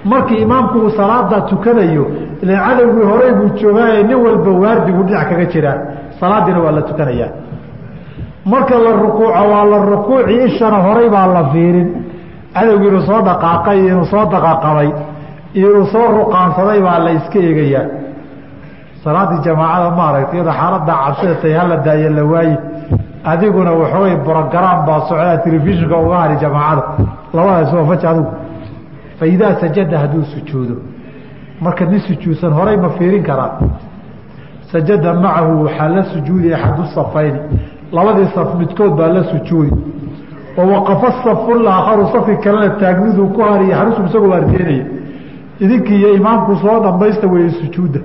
markii imaamku uu salaada tukanayo ilan cadowgii horey buu joogaaye nin walba waardigu dhinac kaga jiraa salaadiina waa la tukanayaa marka la rukuuco waa la rukuuci ishana horay baa la fiirin. Cadowgii inuu soo dhaqaaqay iyo inuu soo daqaqabay iyo inuu soo ruqaansaday baa la iska eegayaa. Salaadii jamaacada maaragta iyadoo xaalada cabsidatay hala daayo la waaye adiguna waxoogay brogaraam baa socdaa telefishinka uga hari jamaacada. Labadaas waa faj adigu fa idaa sajada hadduu sujuudo. Marka nin sujuudsan horay ma fiirin karaa sajada macahu waxaa la sujuudi axadu safayni labadii saf midkood baa la sujuudi oo waqafa safu laakharu safki kalena taagniduu ku hariya xarusu isagoo waardeynaya idinkii iyo imaamku soo dhammaysta weeye sujuudda.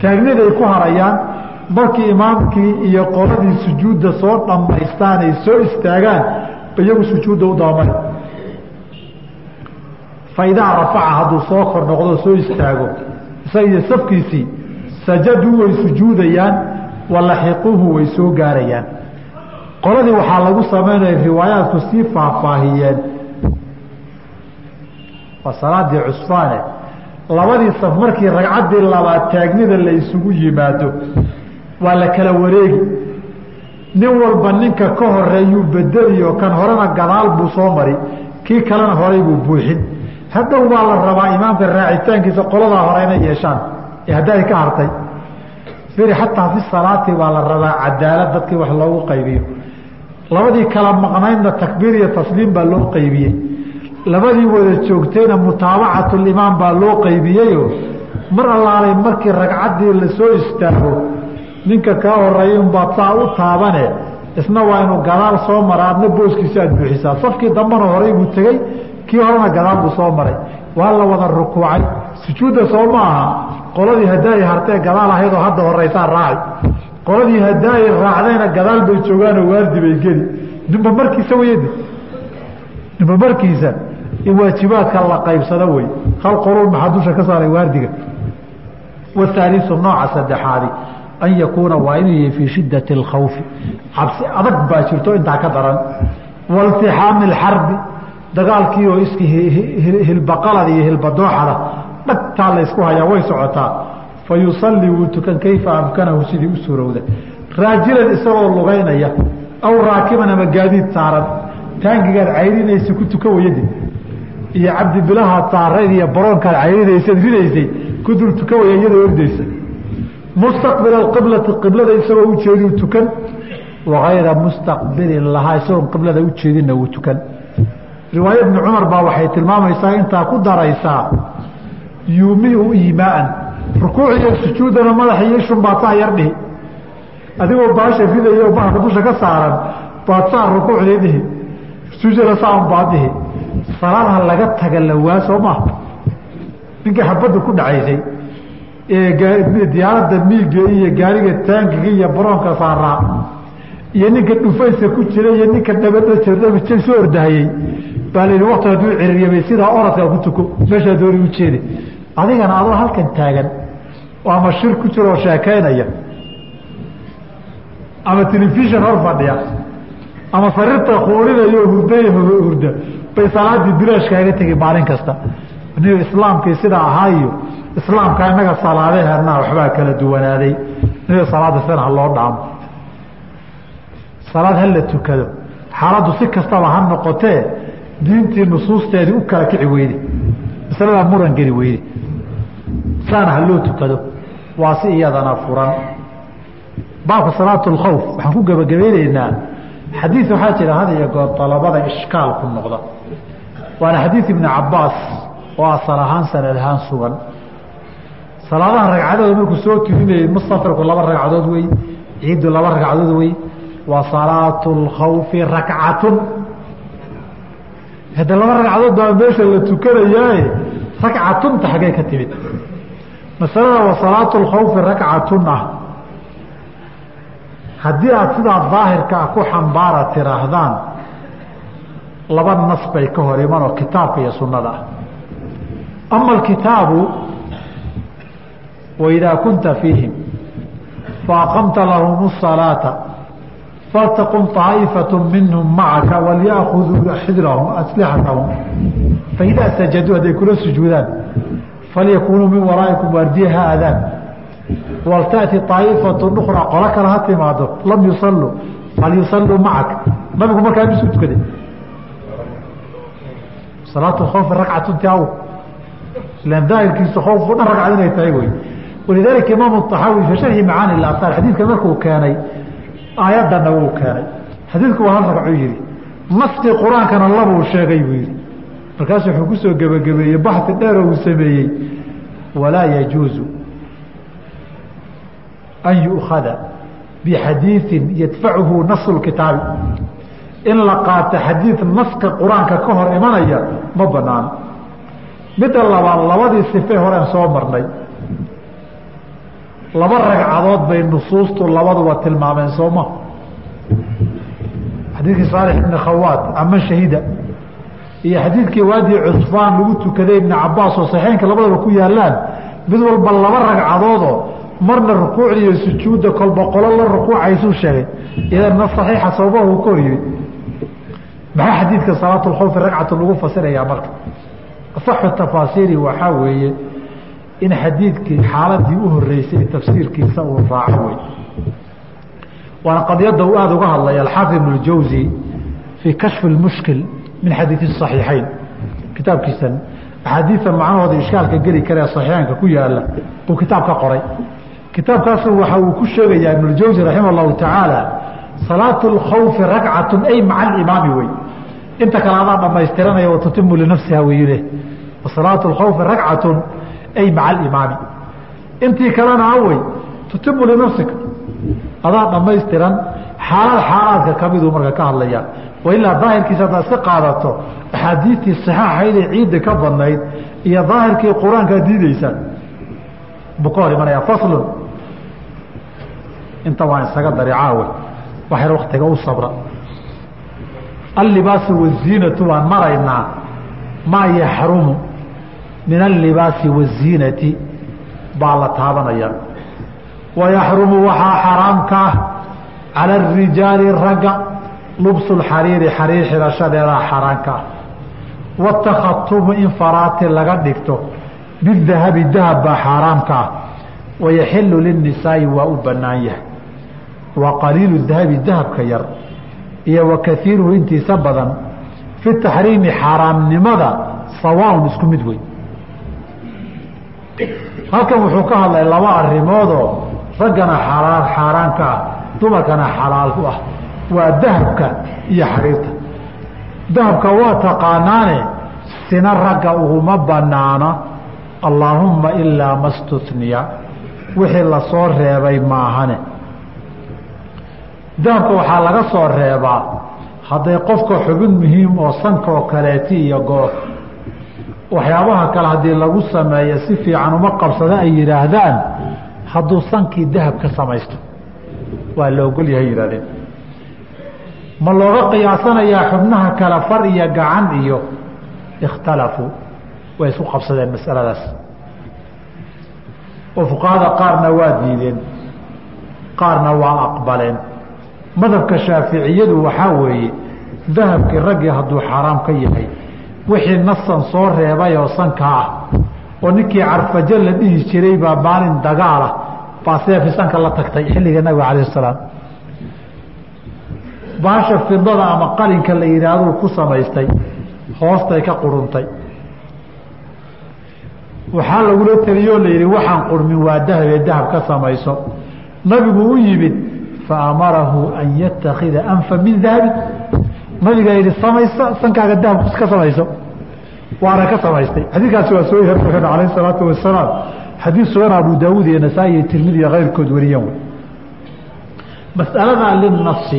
Taagniday ku harayaan markii imaamkii iyo qoladii sujuudda soo dhammaystaan ay soo istaagaan iyagu sujuudda u dabamari faidaa rafaca hadduu soo kor noqdo soo istaago. Isaga safkiisii sajaduu way sujuudayaan walaxiquuhu way soo gaarayaan. Qoladii waxaa lagu samaynaya riwaayaadku sii faahfaahiyeen. Waa salaadii cusfaane. Labadii saf markii ragcaddii labaad taagnida la isugu yimaado waa la kala wareegi. Nin walba ninka ka horeeyuu bedeliyo kan horena gadaal buu soo mari kii kalena horay buu buuxin. Hadhow baa la rabaa imaamka raacitaankiisa qoladaa hore inay yeeshaan ee hadda ay ka hartay. Beri xataa fi salaati baa la rabaa cadaalad dadkii wax loogu qaybiyo. Labadii kala maqnaydna takbiir iyo tasliim baa loo qaybiyey. Labadii wada joogtayna mutaabacatulimaam baa loo qaybiyeyo. Mar allaalay markii ragcaddii la soo istaago ninka kaa horreeya unbaad saa u taabane isna waa inuu gadaal soo mara adna booskiisa aad buuxisaa. Safkii dambana horay buu tegey kii horena gadaal buu soo maray. Waa la wada rukuucay. Sujuudda soo ma aha qoladii haddaay hartee gadaal ahaydoo hadda horaysaa raaci qoladii haddaay raacdayna gadaal bay joogaanoo waardi bay geli. Ninba markiisa weyade ninba markiisa in waajibaadka la qaybsado wey hal qolol maxaa dusha ka saaray waardiga? Wahaalisu nooca saddexaadi an yakuuna waa inuu yahay fii shiddati alkhawfi cabsi adag baa jirto intaa ka daran. Waltixaami alxarbi dagaalkii oo iski hilbaqalada iyo hilbadooxada dhagtaa laysku hayaa way socotaa. Fa yusallii wuu tukan kayfa amkanahu? Sidii u surowda raajilan isagoo lugaynaya aw raakiban ama gaadiid saaran taangigaad cayrinaysa ku tuka wayadi iyo cabdibilahaad saarayd iyo baroonkaad cayrinaysaad ridaysay ku dul tuka waya iyadoo ordaysa mustaqbila qiblati qiblada isagoo ujeediu tukan. Wagayra mustaqbilin lahaa isagoon qiblada ujeedinna wuu tukan. Riwaaya ibni cumar baa waxay tilmaamaysaa intaa ku daraysaa yuumiu iimaaan rukuuciyo sujuudana madaxa iyo ishun baad yar dhihi. Adigoo baasha ridayo bahalka dusha ka saaran baad saa rukuucdii dhihi sujuudana saan baad dhihi. Salaadha laga taga lawaa soo maaha ninka xabadda ku dhacaysay ee diyaaradda miiga iyo gaariga taangiga iyo baroonka saaraa iyo ninka dhufaysa ku jira iyo ninka dhabadha soo ordahayey baa la yidhi wakti hadduu ciririyamay sidaa oradkaa ku tuko. Meeshaa dooni u jeeda adigana adoo halkan taagan ama shir ku jira oo sheekaynaya. Ama telefishon hor fadhiya. Ama sariirta kuulinaya oo hurdaya hurda bay salaaddii bilaashkaaga tegi maalin kasta. Islaamkii sidaa ahaa iyo islaamka innaga salaadaheenaa waxbaa kala duwanaaday. Nin salaada sana ha loo dhaamo. Salaad ha la tukado. Xaaladdu si kastaba ha noqotee diintii nusuusteedii u kala kici weyde masaladaa muran geli weyde saana ha loo tukado. Waa si iyadana furan. Baabka salaat اlkhawf waxaan ku gebagabeyneynaa xadiid waxaa jira had iyo goor dalabada ishkaal ku noqda. Waana xadiid ibni cabaas oo asal ahaan sanad ahaan sugan. Salaadaha ragcadooda markuu soo turinayay mustafarku laba ragcadood wey ciiddu laba ragcadood wey wa salaatu اlkhawfi rakcatun hadda laba ragcadood baa meesha la tukanayaae rakcatunta xaggey ka timid. Masalada wasalaatu lkhawfi rakcatun ah. Haddii aada sidaa daahirkaa ku xambaara tiraahdaan laba nas bay ka hor iman oo kitaabka iyo sunnada ah. ama alkitaabu waidaa kunta fiihim faaqamta lahum الsalaata faltaqum طaaئifaة minhum macaka walyaأkhuduu xidrahum aslixatahum faidaa sajaduu hadday kula sujuudaan falyakunuu min waraa'ikum waardiyaha aadaan waltaأti طaaئifaة أkraa qolo kale ha timaado lam yusaluu falyusaluu macaka nabigu markaa misu tukaday salaatu khawfi rakcatunti aw ilan daahirkiisa khawfu dhan ragcad inay tahay wey walidaalika imaam طaxaawi fi sharxi macaani اaahaar xadiidka markuu keenay aayadana wuu keenay. Xadiidku waa hal ragcuu yihi naskii qur'aankana labuu sheegay buu yihi markaasu wuxuu ku soo gebagabeeyey baxi dheeroo uu sameeyey. Walaa yajuuzu an yu'khada bixadiiثin yadfacuhu nasu kitaabi. In la qaato xadiid naska qur'aanka ka hor imanaya ma banaano midda labaad labadii sife horeen soo marnay laba ragcadood bay nusuustu labaduba tilmaameen sooma xadiidkii saalix ibni khawaad ama shahida. Iyo xadiidkii waadii cusfaan lagu tukaday ibni cabaas oo saxeenka labadaba ku yaalaan mid walba laba ragcadoodoo marna rukuucda iyo sujuudda kolba qolo la rukuucaysuu sheegay idanna saxiixa sababaha uu ka hor yimid. Maxaa xadiidka salaatulkhawfi ragcatu lagu fasirayaa marka? Asaxu tafaasiiri waxaa weeye in xadiidkii xaaladii u horeysay tafsiirkiisa uu raaco wey waana qadiyadda uu aada uga hadlay alxaafid ibn اljawzi fii kashfi اlmushkil min xadiidi صaxiixayn kitaabkiisan axaadiida macnahooda ishkaalka geli karee saxiixaynka ku yaala buu kitaab ka qoray kitaabkaasu waxa uu ku sheegayaa ibn اljawzi raximah اllahu tacaala salaatu اlkhawfi ragcatu ay maca alimaami wey inta kale adaa dhamaystiranaya watutimu linafsiha weyne wasalaatu اlkhawfi ragcatun ay maca alimaami intii kalena awey tutimu linafsika adaa dhamaystiran xaalad xaalaadka kamiduu marka ka hadlaya wailaa daahirkiisa haddaad iska qaadato axaadiistii saxaaxaydee ciidda ka badnayd iyo daahirkii qur'aankaa diideysaa buu ka hor imanaya faslun inta waan isaga dari caawe waxyar waktiga u sabra allibaasu waziinatu waan maraynaa maa yaxrumu min allibaasi waziinati baa la taabanaya. Wayaxrumu waxaa xaraamka ah cala arijaali ragga lubsu lxariiri xariir xidhashadeedaa xaraamka. Ah watakhatumu in faraati laga dhigto bidahabi dahab baa xaaraamka ah wayaxilu linisaa'i waa u bannaan yahay. Wa qaliilu dahabi dahabka yar iyo wa kaiiruhu intiisa badan fi taxriimi xaaraamnimada sawaaun isku mid wey halkan wuxuu ka hadlay laba arrimoodoo raggana xalaal xaaraanka ah dumarkana xalaal u ah. Waa dahabka iyo xariirta. Dahabka waa taqaanaane sina ragga uguma banaana allaahumma ilaa ma stuniya wixii la soo reebay maahane. Dahabka waxaa laga soo reebaa. Hadday qofka xubin muhiim oo sankaoo kaleeti iyo waxyaabaha kale haddii lagu sameeyo si fiican uma qabsada ay yidhaahdaan hadduu sankii dahab ka samaysto. Waa la ogol yahay yihahdeen ma looga qiyaasanayaa xubnaha kale far iyo gacan iyo ikhtalafuu. Way isku qabsadeen masaladaas. Oo fuqahada qaarna waa diideen qaarna waa aqbaleen. Madhabka shaaficiyadu waxaa weeye dahabkii raggii hadduu xaaraam ka yahay wixii nasan soo reebay oo sanka ah. Oo ninkii carfajo la dhihi jiray baa maalin dagaala baa seefi sanka la tagtay xilliga nabiga calayh salaam. Baasha fidada ama qalinka la yidhaahduu ku samaystay hoostay ka quruntay. Waxaa lagula teliyoo la yidhi waxaan qurmin waa dahabee dahab ka samayso. Nabigu u yimid fa amarahu an yatakida anfa min dahabi nabigaa yidhi samayso sankaaga dahab ka samayso. Waana ka samaystay. Xadiikaasi waa soo hereen alayh salaatu wasalaam xadiid sugan abu daawuud iyo nasaa-i iyo tirmidi iyo keyrkood wariyeen wey mas'aladaa linafsi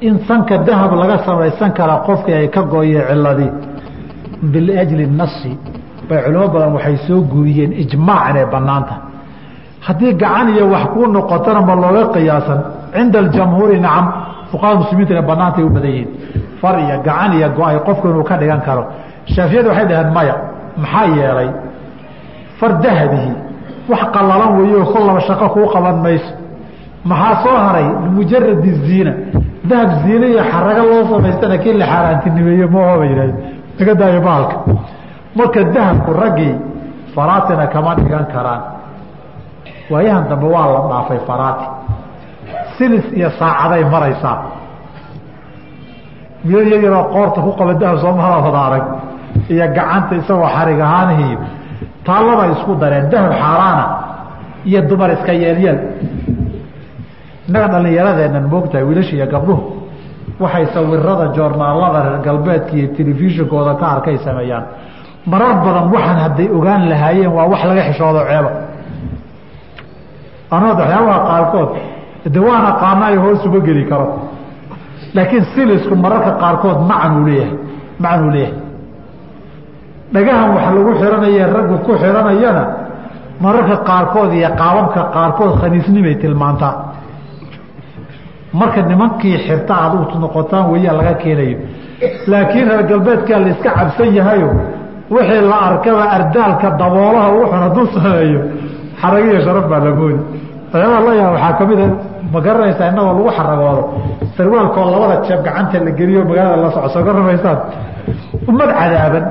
in sanka dahab laga samaysan kara qofkii ay ka gooyeen ciladii biajli nasi bay culimo badan waxay soo guuriyeen ijmaac banaanta haddii gacan iyo wax kuu noqotona ma looga qiyaasan. Cinda aljamhuuri nacam fuqahada muslimiinta banaantay u badan yihiin far iyo gacan iyo go'ay qofku inuu ka dhigan karo. Shaafiyadu waxay dhaheen maya maxaa yeelay far dahabihi wax qallalan weeyo kollaba shaqo kuu qaban mayso. Maxaa soo haray? Bimujaradi ziina. Dahab ziine iyo xarago loo samaystana kii la xaaraantinimeeye maoba yidhahd laga daayo baalka. Marka dahabku raggii faraatina kama dhigan karaan. Waayahan dambe waa la dhaafay faraati. Silis iyo saacaday maraysaa yar yaroo qoorta ku qaba dahab soomahada wada iyo gacanta isagoo xarig ahaanihii taallabay isku dareen dahab xaaraana. Iyo dumar iska yeelyeel. Innaga dhallinyaradeennan moogtahay wiilasha iyo gabdhuhu. Waxay sawirada joornaalada reer galbeedka iyo telefishinkooda ka arkay sameeyaan. Marar badan waxaan hadday ogaan lahaayeen waa wax laga xishoodo ceeba. Anood waxyaabaha qaarkood. De waan aqaanaayo hoos uma geli karo laakiin silisku mararka qaarkood macanuu leeyahay macanuu leeyahay. Dhagahan wax lagu xiranaya raggu ku xiranayana mararka qaarkood iyo qaababka qaarkood khaniisnimay tilmaantaa marka nimankii xirta aad u noqotaan weyaa laga keenayo. Laakiin reer galbeedkaa la cabsan yahayo wixii la arkaba ardaalka daboolaha wuxun hadduu sameeyo xaragiyo sharaf baa la moodi waxyaabaha la yaaba waxaa ka mid a ma garanaysaa innagoo lagu xaragoodo sarwaalkoo labada jeeb gacanta la geliyo magaalada la soco soo garamaysaan ummad cadaaban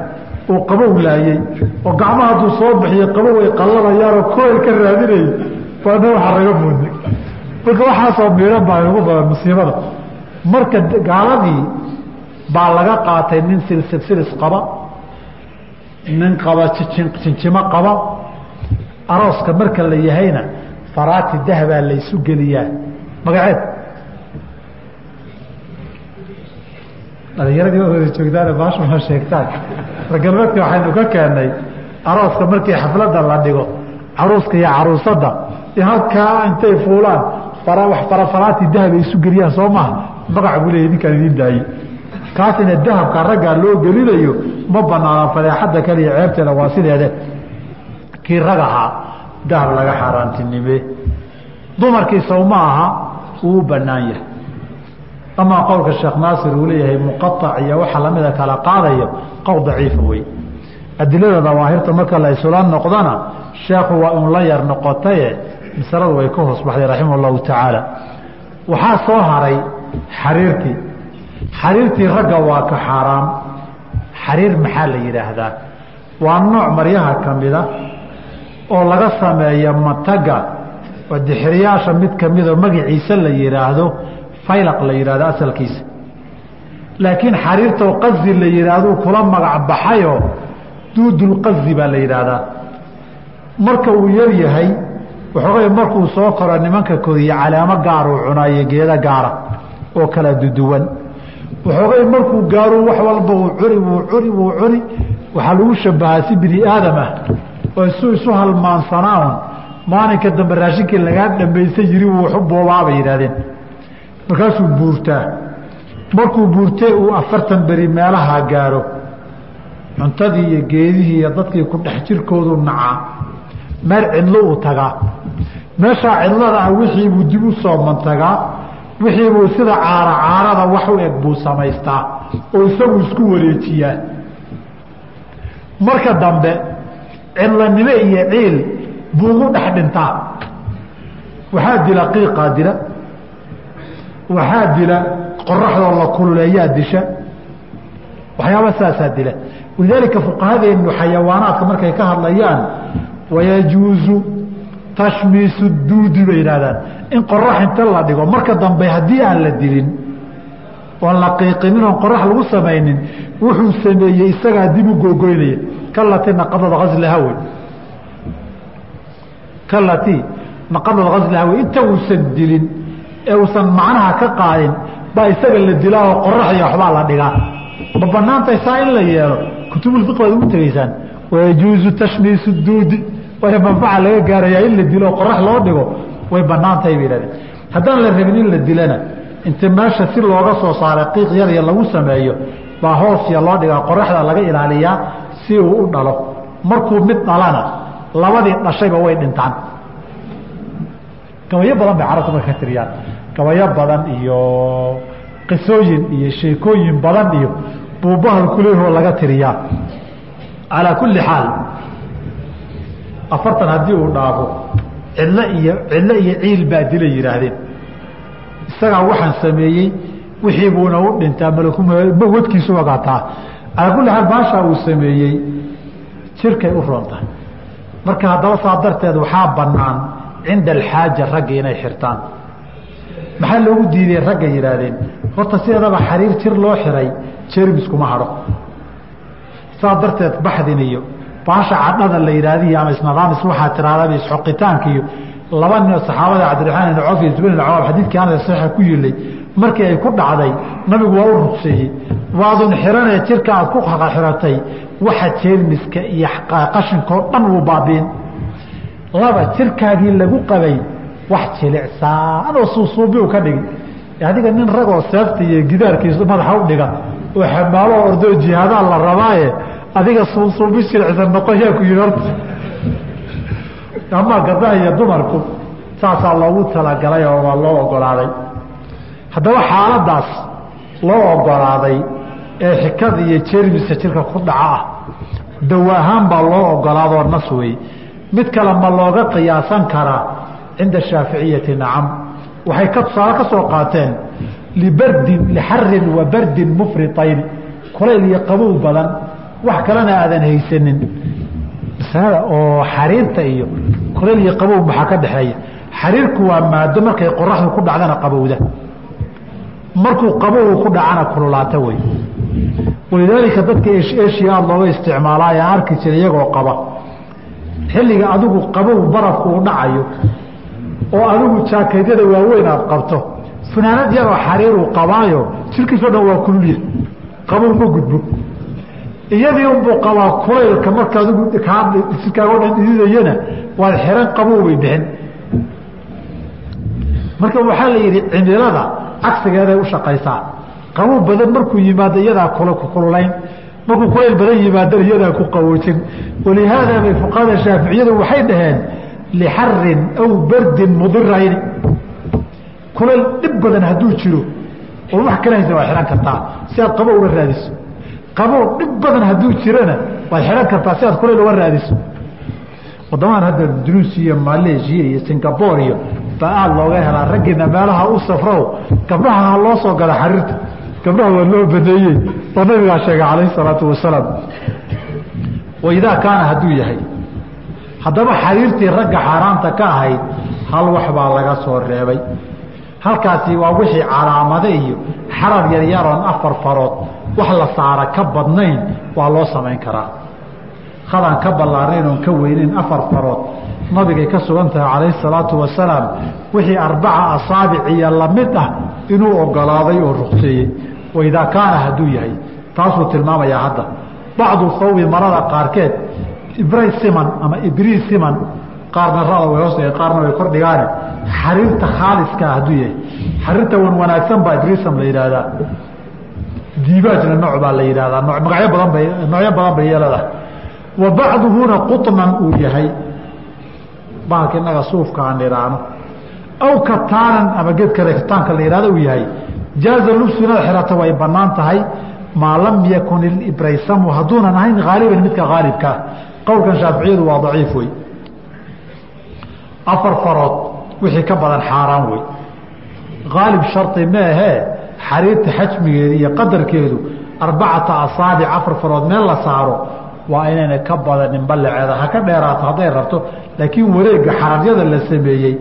oo qabow laayey oo gacmaha hadduu soo bixiyo qabow ay qalladayaanoo kooyl ka raadinayay baa inaga xarago moodi marka waxaasoo miidhan baa ugu badan musiibada. Marka gaaladii baa laga qaatay nin silsilsilis qaba nin qaba jinjimo qaba arooska marka la yahayna faraati dahabaa laysu geliyaa. Magaceed. Dhalinyaradii wada joogtaane baasha ma sheegtaan. Ragalbeedka waxaynu ka keennay arooska markii xafladda la dhigo caruuska iyo caruusadda halkaa intay fuulaan farafaraati dahab ay isu geliyaan soo maha magaca buu leeya ninkaan idiin daayey kaasina dahabka raggaa loo gelinayo ma banaana fadeexadda kaliya ceebteeda waa sideede. Kii rag ahaa dahab laga xaaraantinime dumarkii ma aha wuu u banaan yahay. Amaa qowlka sheekh naasir uu leeyahay muqaac iyo waxa lamida kala qaadayo qowl daciifa wey adilada dawaahirta marka la isula noqdana sheekhu waa un la yar noqotaye masaladu way ka hoos baxday raximah llahu tacaala. Waxaa soo haray xariirtii xariirtii ragga waa ka xaaraam. Xariir maxaa la yidhaahdaa? Waa nooc maryaha ka mida oo laga sameeya mataga dixiriyaasha mid kamidoo magaciisa la yidhaahdo faylaq la yidhahdo asalkiisa. Laakiin xariirtoo qazi la yidhaahduu kula magac baxayoo duudulqazi baa la yidhaahdaa marka uu yar yahay waxoogay markuu soo koro nimanka koriye caleemo gaaruu cunaayo geeda gaara oo kala duduwan waxoogay markuu gaaro wax walba uu cuni wuu cuni wuu cuni waxaa lagu shabahaa si bini aadam ah oo isu isu halmaansanaan. Maalinka dambe raashinkii lagaa dhamaysan yiri wuu waxu boobaabay yidhahdeen markaasuu buurtaa. Markuu buurtee uu afartan beri meelaha gaaro cuntadii iyo geedihii iyo dadkii ku dhex jirkoodu nacaa. Meel cidlo uu tagaa. Meeshaa cidlada ah wixiibuu dib u soo mantagaa. Wixiibuu sida caara caarada wax u eg buu samaystaa oo isagu isku wareejiyaa. Marka dambe cidlanimo iyo ciil buu ugu dhex dhintaa. Waxaa dila qiiqaa dila. Waxaa dila qoraxdoo la kululeeyaa disha. Waxyaaba saasaa dila. Walidaalika fuqahadeenu xayawaanaadka markay ka hadlayaan wayajuuzu tashmiisu duudi bay yidhahdaan in qorax inta la dhigo marka dambe haddii aan la dilin oon la qiiqinin oon qorax lagu samaynin wuxuu sameeyey isagaa dib u googoynaya kalati naqadad aslaha wey kalati naqadad aslaha wey inta uusan dilin ee uusan macnaha ka qaadin baa isaga la dilaa oo qorax iyo waxbaa la dhigaa. Ma banaantay saa in la yeelo? Kutubulfiq baad ugu tegaysaan wayajuuzu tashmiisu duudi. Way manfaca laga gaarayaa in la dilo qorax loo dhigo way banaantahay bay yidhahdeen. Haddaan la rabin in la dilana inta meesha si looga soo saaray qiiq yar iyo lagu sameeyo baa hoosya loo dhigaa qoraxda laga ilaaliyaa si uu u dhalo. Markuu mid dhalana labadii dhashayba way dhintaan. Gabayo badan bay carabtu marka ka tiriyaan. Gabayo badan iyo qisooyin iyo sheekooyin badan iyo buubahal kulehoo laga tiriyaa. Calaa kulli xaal afartan haddii uu dhaafo cidlo iyo cidlo iyo ciil baa dila yidhaahdeen. Isagaa waxaan sameeyey wixii buuna u dhintaa malwadkiisu ogaataa calaa kulli xaal baashaa uu sameeyey jirkay u roon marka haddaba saa darteed waxaa bannaan cinda alxaaja ragga inay xirtaan. Maxaa loogu diiday ragga yidhaahdeen? Horta sideedaba xariir jir loo xiray jermiskuma hadho. Saa darteed baxdin iyo baasha cadhada la yidhaahdiy ama isnadaamis waxaa tirahdaba isxoqitaanka iyo laba nin saxaabada cabdiraxmaan ibn cawf iyo zubayr ibn cawaab xadiidkii anas saxiixa ku yilay markii ay ku dhacday nabigu waa u rugseeyey waadun xiranee jirka aad ku xiratay waxa jeermiska iyo qashinkao dhan wuu baabiin. Laba jirkaagii lagu qabay wax jilicsaan oo suusuubiu ka dhigi adiga nin ragoo seefta iyo gidaarkiisu madaxa u dhiga oo xamaalo ordoo jihaadaa la rabaaye adiga suusuubi jilicsan noqon yaa ku yihi horta. Amaa gabdhaha iyo dumarku saasaa loogu talagalay oo waa loo ogolaaday haddaba xaaladaas loo ogolaaday ee xikada iyo jermisa jirka ku dhaca ah dawa ahaan baa loo ogolaadoo nas wey mid kale ma looga qiyaasan karaa cinda shaaficiyati nacam. Waxay tusaale ka soo qaateen libardin lixarin wa bardin mufritayni kulayl iyo qabow badan wax kalena aadan haysanin. Masalada oo xariirta iyo kulayl iyo qabow maxaa ka dhexeeya? Xariirku waa maado markay qoraxdu ku dhacdana qabowda markuu qabow ku dhacana kululaata wey walidaalika dadka eshiya aada looga isticmaalaa ee arki jira iyagoo qaba xilliga adigu qabow barafku uu dhacayo oo adigu jaakeedyada waaweyn aad qabto funaanad yaroo xariiruu qabaayo jirkiisoo dhan waa kululya qabow ma gudbo. Iyadii unbuu qabaa kulaylka marka adigu jirkaago dhan ididayana waad xiran qabow bay bixin marka waxaa la yidhi cimilada cagsigeeday u shaqaysaa. Qabow badan markuu yimaado iyadaa kululayn markuu kulayl badan yimaadana iyadaa ku qawoojin walihaada bay fuqahada shaaficiyadu waxay dhaheen lixarin aw bardin mudirayni kulayl dhib badan hadduu jiro oo wax kala haysa waad xihan kartaa si aad qabow uga raadiso. Qabow dhib badan hadduu jirona waad xihan kartaa si aad kulayl uga raadiso. Wadamadan hadda dunuusi iyo maleeshiya iyo singabore iyo baa aada looga helaa raggiina meelaha u safrow gabdhaha ha loo soo galo xariirta gabdhaha waa loo baneeyey oo nabigaa sheegay calayhi salaatu wasalaam. Waidaa kaana hadduu yahay haddaba xariirtii ragga xaaraanta ka ahayd hal wax baa laga soo reebay. Halkaasi waa wixii calaamade iyo xarar yaryaroon afar farood wax la saara ka badnayn waa loo samayn karaa. Hadaan ka ballaarnayn oon ka weynayn afar farood nabigay ka sugan tahay calayhi salaatu wasalaam wixii arbaca asaabic iyo la mid ah inuu ogolaaday oo ruqseeyey waidaa kaana hadduu yahay taasuu tilmaamayaa hadda. Bacdu sawbi marada qaarkeed ibray siman ama ibrii siman qaarna rada way hoos qaarna way kordhigaane xariirta khaaliskaa hadduu yahay. Xariirta wan wanaagsan baa ibrisam la yidhaahdaa. Diibaajna nooc baa la yidhahdaa magacyo badan bay noocyo badan bay yeeladahay wa bacduhuna quطnan uu yahay bahalka inaga suufka aan idhaahno aw kataanan ama geed kale kataanka la yihahdo uu yahay. Jaaza lubsu inaad xirato way bannaan tahay. Maa lam yakun ilibraysamu hadduunan ahayn haaliban midka haalibkaa qowlkan shaaficiyadu waa daciif wey. Afar farood wixii ka badan xaaraan wey. Haalib shardi ma ahee xariirta xajmigeeda iyo qadarkeedu arbacata asaabic afar farood meel la saaro waa inayna ka badanin ballaceeda ha ka dheeraato hadday rabto laakiin wareegga xararyada la sameeyey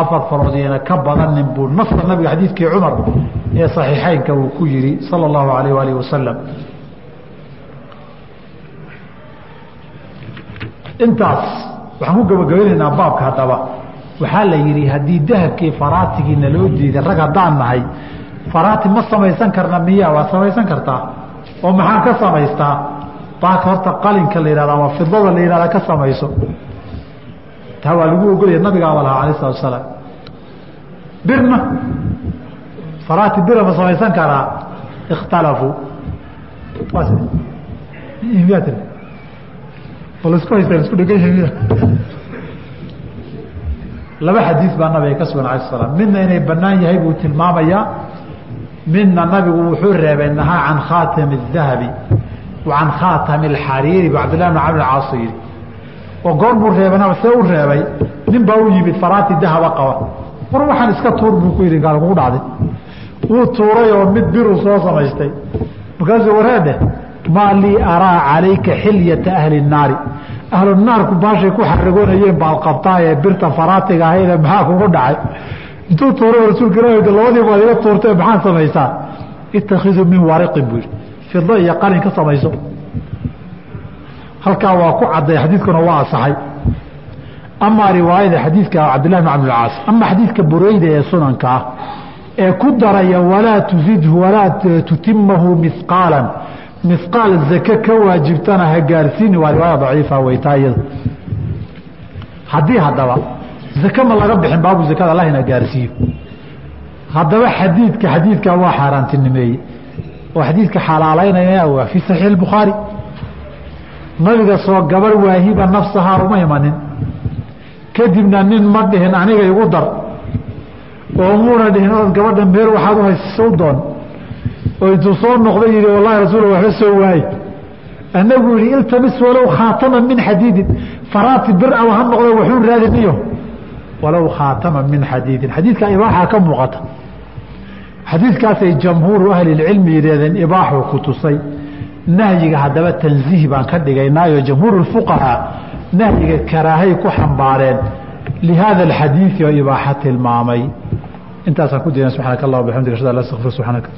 afar farood iyana ka badanin buu nafta nabiga xadiidkii cumar ee saxiixeynka uu ku yihi sala allahu alayh waalihi wasalam intaas waxaan ku gabagabaynaynaa baabka haddaba. Waxaa la yidhi haddii dahabkii faraatigiina loo diiday rag haddaan nahay faraati ma samaysan karna miya waa samaysan kartaa? Oo maxaan ka samaystaa baaka horta qalinka la yihahda ama fidada la yihahda ka samayso. Taa waa lagu ogolaya nabigaaba lahaa alayh salatu asalaam birna faraati bira ma samaysan karaa? Ikhtalafuu. Laba xadiis baa nabiga ka sugan alay slam midna inay banaan yahay buu tilmaamayaa. Midna nabigu wuxuu reebay nahaa can khaatami الdahabi wa can khaatami اlxariiri bu cabdillahi bn camr caas yihi oo goor buu reebay see u reebay nin baa u yimid faraati dahaba qaba war waxaan iska tuur buu ku yidhi gaal kugu dhacday wuu tuuray oo mid biruu soo samaystay markaasuu wareedhe maa lii araa calayka xilyata ahli الnaari ahlu naarku baashay ku xarigoonayeen baad qabtaaye birta faraatiga ahayde maxaa kugu dhacay intuu tuuray rasuulka ilah labadii baad iga tuurtay maxaad samaysaa itakiduu min wariqin buu yihi fido iyo qalin ka samayso. Halkaa waa ku cadday xadiidkuna waa asaxay amaa riwaayada xadiidka cabdillahi bn cabdilcaas ama xadiidka bureyda ee sunanka ah ee ku daraya walaa tusidhu walaa tutimahu mihqaalan mihqaal zake ka waajibtana ha gaarsiini waa riwaaya daciifa weytaa iyada. Haddii haddaba zake ma laga bixin baabu zakada allah ina gaarsiiyo. Haddaba xadiidka xadiidkaa waa xaaraantinimeeyey oo xadiidka xalaalaynaya waa fii saxiix bukhaari nabiga soo gabar waahiba nafsahaa uma imanin. Kadibna nin ma dhihin aniga igu dar. Oo muuna dhihin ood gabadha meel waxaad u doon. Oo intuu soo noqday yihi wallahi rasuul waxba soo waaye. Anagu yihi iltamis walow khaatama min xadiidin. Faraati bir a ha noqdo waxuun raadiniyo walow khaatama min xadiidin. Xadiidka ibaaxaa ka muuqata xadiidkaasay jamhuuru ahlilcilmi yidhahdeen ibaaxuu ku tusay. Nahyiga haddaba tansiih baan ka dhigaynaayo jamhuur fuqahaa nahyiga karaahay ku xambaareen. Lihaada alxadiidi oo ibaaxa tilmaamay. Intaasaan ku jirna subxaanaka allah bxamdik ashhadu an la astaqfir subxaanaka